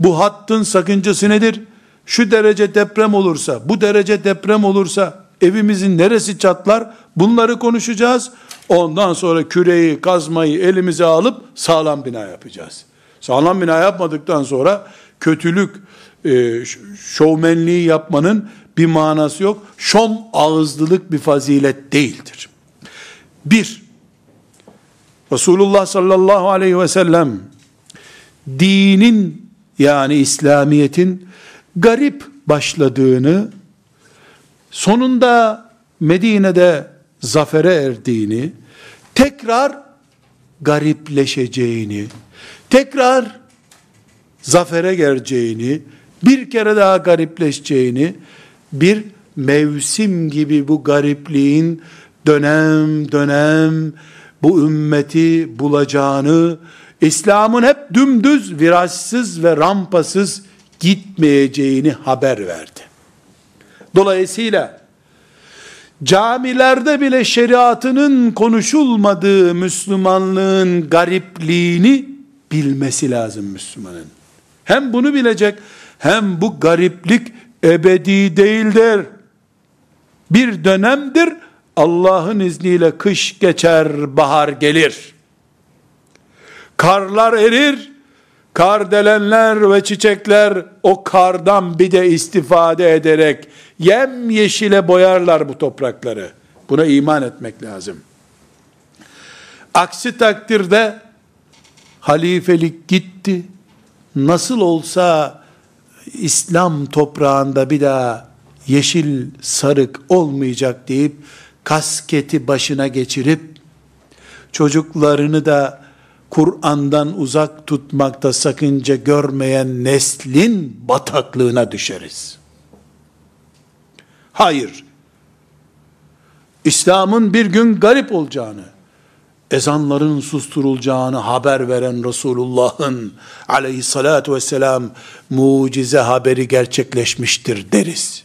A: Bu hattın sakıncası nedir? Şu derece deprem olursa, bu derece deprem olursa evimizin neresi çatlar? Bunları konuşacağız. Ondan sonra küreyi, kazmayı elimize alıp sağlam bina yapacağız. Sağlam bina yapmadıktan sonra kötülük, e, şovmenliği yapmanın bir manası yok. Şom ağızlılık bir fazilet değildir. Bir, Resulullah sallallahu aleyhi ve sellem dinin yani İslamiyet'in garip başladığını, sonunda Medine'de zafere erdiğini, tekrar garipleşeceğini, tekrar zafere geleceğini, bir kere daha garipleşeceğini, bir mevsim gibi bu garipliğin dönem dönem bu ümmeti bulacağını, İslam'ın hep dümdüz, virajsız ve rampasız gitmeyeceğini haber verdi. Dolayısıyla camilerde bile şeriatının konuşulmadığı Müslümanlığın garipliğini bilmesi lazım Müslümanın. Hem bunu bilecek, hem bu gariplik ebedi değildir. Bir dönemdir, Allah'ın izniyle kış geçer, bahar gelir. Karlar erir, kardelenler ve çiçekler o kardan bir de istifade ederek yem yeşile boyarlar bu toprakları. Buna iman etmek lazım. Aksi takdirde halifelik gitti. Nasıl olsa İslam toprağında bir daha yeşil sarık olmayacak deyip kasketi başına geçirip çocuklarını da Kur'an'dan uzak tutmakta sakınca görmeyen neslin bataklığına düşeriz. Hayır. İslam'ın bir gün garip olacağını, ezanların susturulacağını haber veren Resulullah'ın aleyhissalatu vesselam mucize haberi gerçekleşmiştir deriz.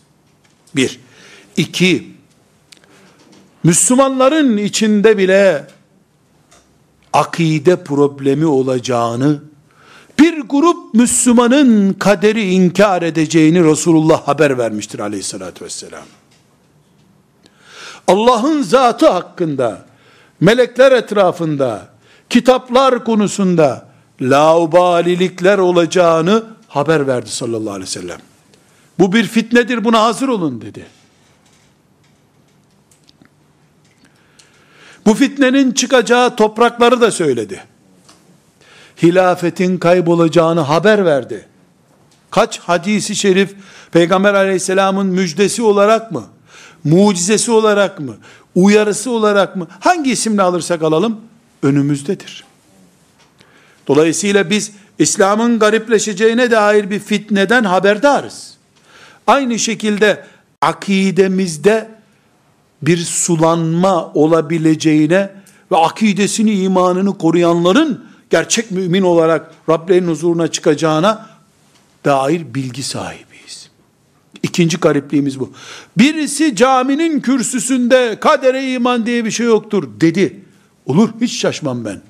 A: Bir. İki, Müslümanların içinde bile akide problemi olacağını, bir grup Müslümanın kaderi inkar edeceğini Resulullah haber vermiştir aleyhissalatü vesselam. Allah'ın zatı hakkında, melekler etrafında, kitaplar konusunda laubalilikler olacağını haber verdi sallallahu aleyhi ve sellem. Bu bir fitnedir buna hazır olun dedi. Bu fitnenin çıkacağı toprakları da söyledi. Hilafetin kaybolacağını haber verdi. Kaç hadisi şerif Peygamber aleyhisselamın müjdesi olarak mı? Mucizesi olarak mı? Uyarısı olarak mı? Hangi isimle alırsak alalım önümüzdedir. Dolayısıyla biz İslam'ın garipleşeceğine dair bir fitneden haberdarız. Aynı şekilde akidemizde bir sulanma olabileceğine ve akidesini, imanını koruyanların gerçek mümin olarak Rablerinin huzuruna çıkacağına dair bilgi sahibiyiz. İkinci garipliğimiz bu. Birisi caminin kürsüsünde kadere iman diye bir şey yoktur dedi. Olur hiç şaşmam ben.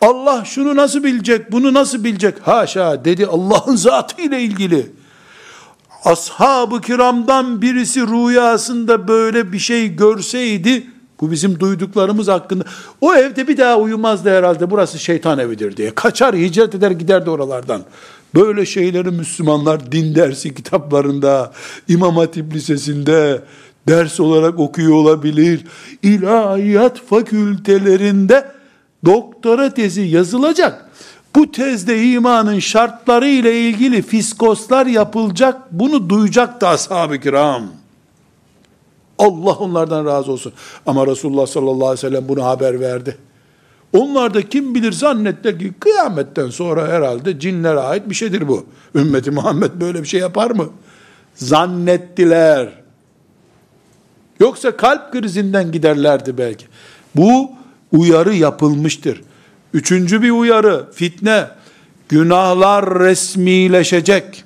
A: Allah şunu nasıl bilecek, bunu nasıl bilecek? Haşa dedi Allah'ın zatı ile ilgili ashab-ı kiramdan birisi rüyasında böyle bir şey görseydi, bu bizim duyduklarımız hakkında, o evde bir daha uyumazdı herhalde, burası şeytan evidir diye. Kaçar, hicret eder giderdi oralardan. Böyle şeyleri Müslümanlar din dersi kitaplarında, İmam Hatip Lisesi'nde ders olarak okuyor olabilir. İlahiyat fakültelerinde doktora tezi yazılacak bu tezde imanın şartları ile ilgili fiskoslar yapılacak, bunu duyacak da ashab-ı kiram. Allah onlardan razı olsun. Ama Resulullah sallallahu aleyhi ve sellem bunu haber verdi. Onlar da kim bilir zannettiler ki kıyametten sonra herhalde cinlere ait bir şeydir bu. Ümmeti Muhammed böyle bir şey yapar mı? Zannettiler. Yoksa kalp krizinden giderlerdi belki. Bu uyarı yapılmıştır. Üçüncü bir uyarı, fitne. günahlar resmileşecek.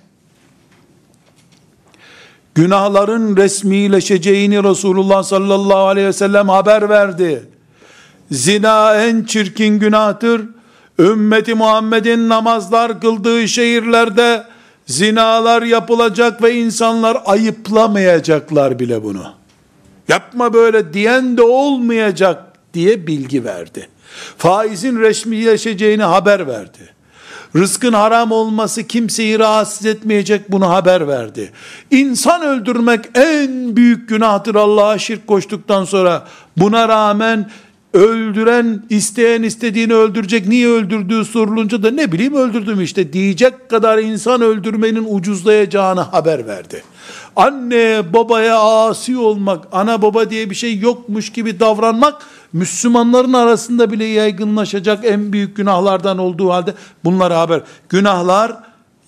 A: Günahların resmileşeceğini Resulullah sallallahu aleyhi ve sellem haber verdi. Zina en çirkin günahtır. Ümmeti Muhammed'in namazlar kıldığı şehirlerde zinalar yapılacak ve insanlar ayıplamayacaklar bile bunu. Yapma böyle diyen de olmayacak diye bilgi verdi. Faizin resmileşeceğini haber verdi. Rızkın haram olması kimseyi rahatsız etmeyecek bunu haber verdi. İnsan öldürmek en büyük günahtır Allah'a şirk koştuktan sonra. Buna rağmen öldüren isteyen istediğini öldürecek niye öldürdüğü sorulunca da ne bileyim öldürdüm işte diyecek kadar insan öldürmenin ucuzlayacağını haber verdi. Anne babaya asi olmak, ana baba diye bir şey yokmuş gibi davranmak Müslümanların arasında bile yaygınlaşacak en büyük günahlardan olduğu halde bunlara haber. Günahlar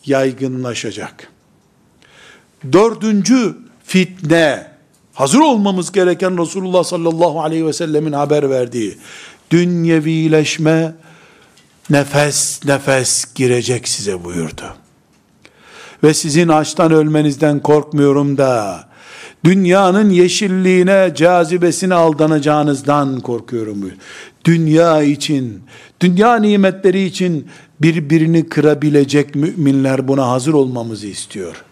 A: yaygınlaşacak. Dördüncü fitne, hazır olmamız gereken Resulullah sallallahu aleyhi ve sellemin haber verdiği, dünyevileşme nefes nefes girecek size buyurdu. Ve sizin açtan ölmenizden korkmuyorum da, dünyanın yeşilliğine, cazibesine aldanacağınızdan korkuyorum. Dünya için, dünya nimetleri için birbirini kırabilecek müminler buna hazır olmamızı istiyor.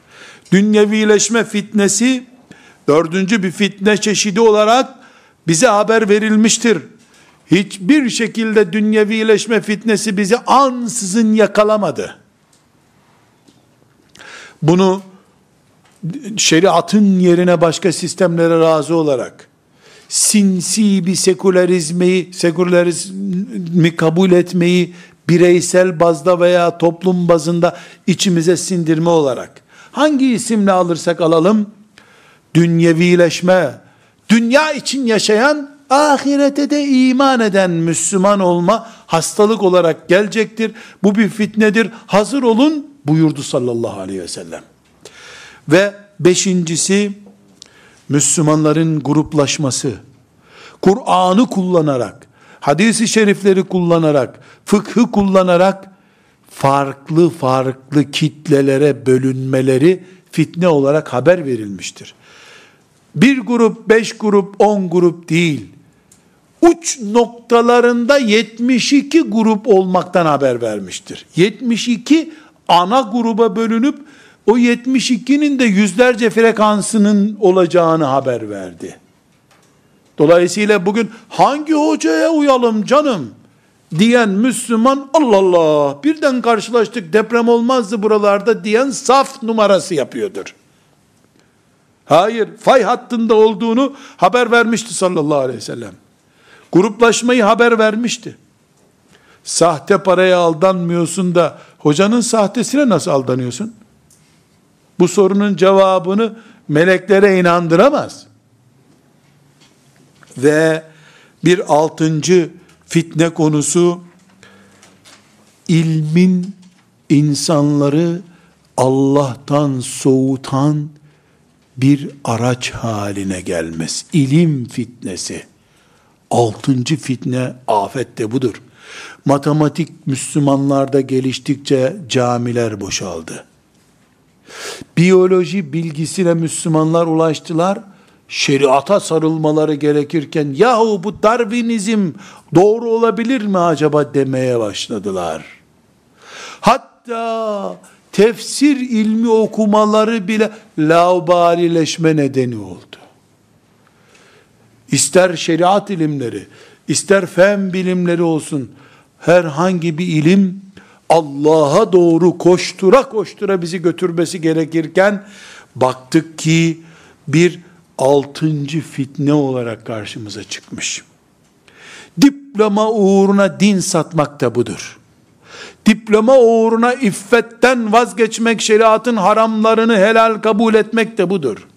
A: Dünyevileşme fitnesi, dördüncü bir fitne çeşidi olarak bize haber verilmiştir. Hiçbir şekilde dünyevileşme fitnesi bizi ansızın yakalamadı. Bunu şeriatın yerine başka sistemlere razı olarak sinsi bir sekülerizmi, sekülerizmi kabul etmeyi bireysel bazda veya toplum bazında içimize sindirme olarak hangi isimle alırsak alalım dünyevileşme, dünya için yaşayan ahirete de iman eden Müslüman olma hastalık olarak gelecektir. Bu bir fitnedir. Hazır olun buyurdu sallallahu aleyhi ve sellem. Ve beşincisi, Müslümanların gruplaşması. Kur'an'ı kullanarak, hadisi şerifleri kullanarak, fıkhı kullanarak, farklı farklı kitlelere bölünmeleri fitne olarak haber verilmiştir. Bir grup, beş grup, on grup değil, uç noktalarında 72 grup olmaktan haber vermiştir. 72 ana gruba bölünüp o 72'nin de yüzlerce frekansının olacağını haber verdi. Dolayısıyla bugün hangi hocaya uyalım canım diyen Müslüman Allah Allah birden karşılaştık deprem olmazdı buralarda diyen saf numarası yapıyordur. Hayır fay hattında olduğunu haber vermişti sallallahu aleyhi ve sellem. Gruplaşmayı haber vermişti. Sahte paraya aldanmıyorsun da hocanın sahtesine nasıl aldanıyorsun? Bu sorunun cevabını meleklere inandıramaz. Ve bir altıncı fitne konusu ilmin insanları Allah'tan soğutan bir araç haline gelmez. İlim fitnesi. Altıncı fitne afet de budur. Matematik Müslümanlarda geliştikçe camiler boşaldı. Biyoloji bilgisine Müslümanlar ulaştılar. Şeriata sarılmaları gerekirken yahu bu Darwinizm doğru olabilir mi acaba demeye başladılar. Hatta tefsir ilmi okumaları bile laubalileşme nedeni oldu. İster şeriat ilimleri, ister fen bilimleri olsun, herhangi bir ilim Allah'a doğru koştura koştura bizi götürmesi gerekirken baktık ki bir altıncı fitne olarak karşımıza çıkmış. Diploma uğruna din satmak da budur. Diploma uğruna iffetten vazgeçmek, şeriatın haramlarını helal kabul etmek de budur.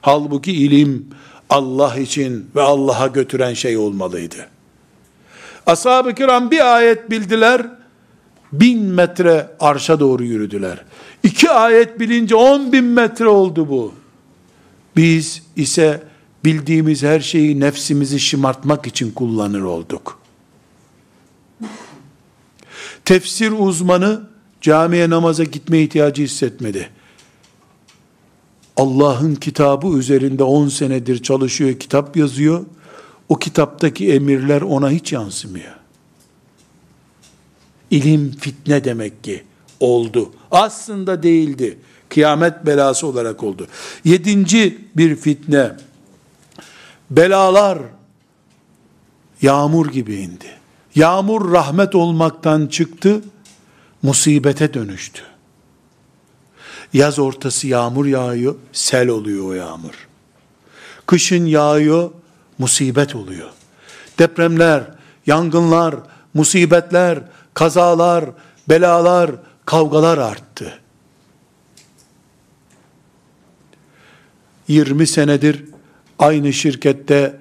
A: Halbuki ilim Allah için ve Allah'a götüren şey olmalıydı. Ashab-ı kiram bir ayet bildiler, bin metre arşa doğru yürüdüler. İki ayet bilince on bin metre oldu bu. Biz ise bildiğimiz her şeyi nefsimizi şımartmak için kullanır olduk. Tefsir uzmanı camiye namaza gitme ihtiyacı hissetmedi. Allah'ın kitabı üzerinde 10 senedir çalışıyor, kitap yazıyor. O kitaptaki emirler ona hiç yansımıyor. İlim fitne demek ki oldu. Aslında değildi. Kıyamet belası olarak oldu. Yedinci bir fitne. Belalar yağmur gibi indi. Yağmur rahmet olmaktan çıktı, musibete dönüştü. Yaz ortası yağmur yağıyor, sel oluyor o yağmur. Kışın yağıyor, musibet oluyor. Depremler, yangınlar, musibetler, kazalar, belalar, kavgalar arttı. 20 senedir aynı şirkette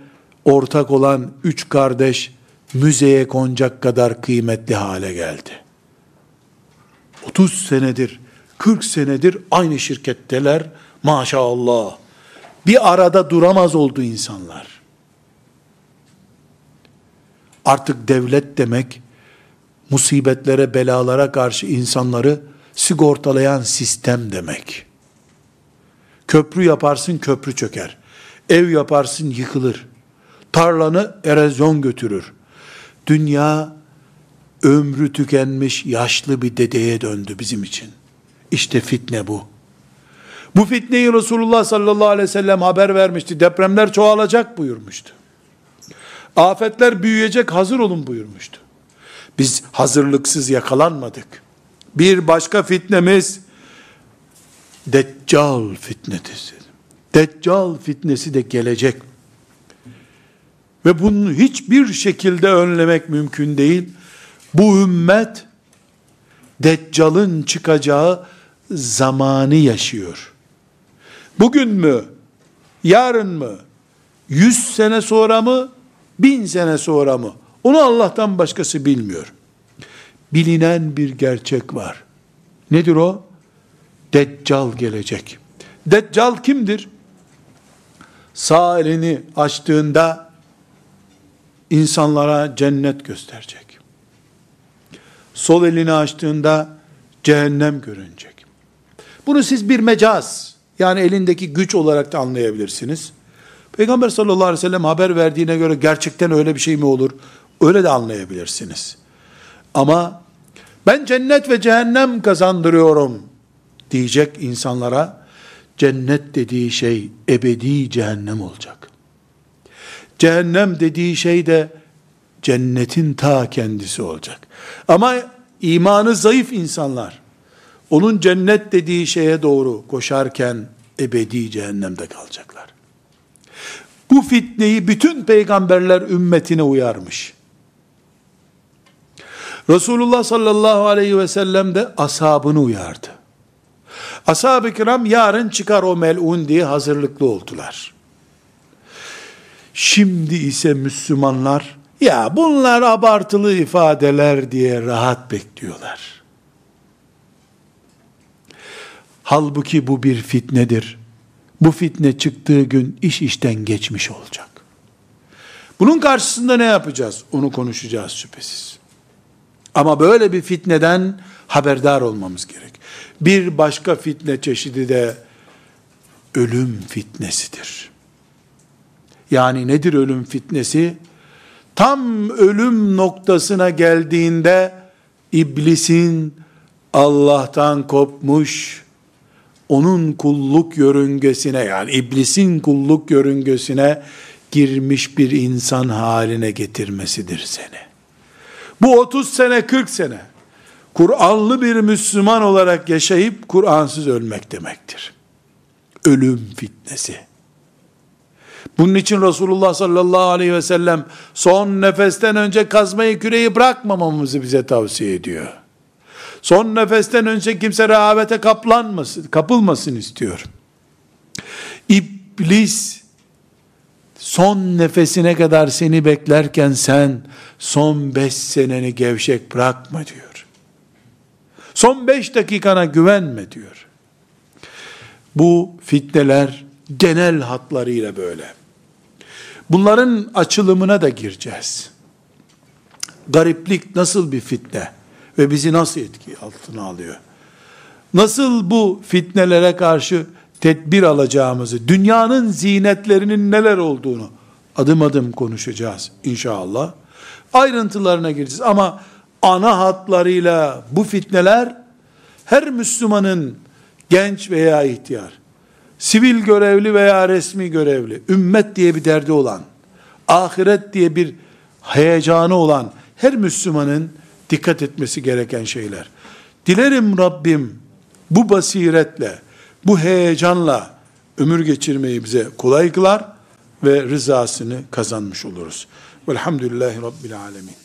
A: ortak olan üç kardeş müzeye konacak kadar kıymetli hale geldi. 30 senedir, 40 senedir aynı şirketteler. Maşallah. Bir arada duramaz oldu insanlar. Artık devlet demek musibetlere, belalara karşı insanları sigortalayan sistem demek. Köprü yaparsın köprü çöker. Ev yaparsın yıkılır. Tarlanı erozyon götürür. Dünya ömrü tükenmiş yaşlı bir dedeye döndü bizim için. İşte fitne bu. Bu fitneyi Resulullah sallallahu aleyhi ve sellem haber vermişti. Depremler çoğalacak buyurmuştu. Afetler büyüyecek hazır olun buyurmuştu. Biz hazırlıksız yakalanmadık. Bir başka fitnemiz Deccal fitnesi. Deccal fitnesi de gelecek. Ve bunu hiçbir şekilde önlemek mümkün değil. Bu ümmet Deccal'ın çıkacağı zamanı yaşıyor. Bugün mü? Yarın mı? Yüz sene sonra mı? Bin sene sonra mı? Onu Allah'tan başkası bilmiyor. Bilinen bir gerçek var. Nedir o? Deccal gelecek. Deccal kimdir? Sağ elini açtığında insanlara cennet gösterecek. Sol elini açtığında cehennem görünecek. Bunu siz bir mecaz, yani elindeki güç olarak da anlayabilirsiniz. Peygamber sallallahu aleyhi ve sellem haber verdiğine göre gerçekten öyle bir şey mi olur? Öyle de anlayabilirsiniz. Ama ben cennet ve cehennem kazandırıyorum diyecek insanlara cennet dediği şey ebedi cehennem olacak. Cehennem dediği şey de cennetin ta kendisi olacak. Ama imanı zayıf insanlar onun cennet dediği şeye doğru koşarken ebedi cehennemde kalacaklar. Bu fitneyi bütün peygamberler ümmetine uyarmış. Resulullah sallallahu aleyhi ve sellem de ashabını uyardı. Ashab-ı kiram yarın çıkar o melun diye hazırlıklı oldular. Şimdi ise Müslümanlar ya bunlar abartılı ifadeler diye rahat bekliyorlar. Halbuki bu bir fitnedir. Bu fitne çıktığı gün iş işten geçmiş olacak. Bunun karşısında ne yapacağız? Onu konuşacağız şüphesiz. Ama böyle bir fitneden haberdar olmamız gerek. Bir başka fitne çeşidi de ölüm fitnesidir. Yani nedir ölüm fitnesi? Tam ölüm noktasına geldiğinde iblisin Allah'tan kopmuş, onun kulluk yörüngesine yani iblisin kulluk yörüngesine girmiş bir insan haline getirmesidir seni. Bu 30 sene 40 sene Kur'anlı bir Müslüman olarak yaşayıp Kur'ansız ölmek demektir. Ölüm fitnesi. Bunun için Resulullah sallallahu aleyhi ve sellem son nefesten önce kazmayı küreği bırakmamamızı bize tavsiye ediyor. Son nefesten önce kimse rehavete kaplanmasın, kapılmasın istiyor. İblis son nefesine kadar seni beklerken sen son beş seneni gevşek bırakma diyor. Son beş dakikana güvenme diyor. Bu fitneler genel hatlarıyla böyle. Bunların açılımına da gireceğiz. Gariplik nasıl bir fitne? Ve bizi nasıl etki altına alıyor? Nasıl bu fitnelere karşı tedbir alacağımızı, dünyanın zinetlerinin neler olduğunu adım adım konuşacağız inşallah. Ayrıntılarına gireceğiz ama ana hatlarıyla bu fitneler her Müslümanın genç veya ihtiyar, sivil görevli veya resmi görevli, ümmet diye bir derdi olan, ahiret diye bir heyecanı olan her Müslümanın dikkat etmesi gereken şeyler. Dilerim Rabbim bu basiretle, bu heyecanla ömür geçirmeyi bize kolay kılar ve rızasını kazanmış oluruz. Velhamdülillahi Rabbil Alemin.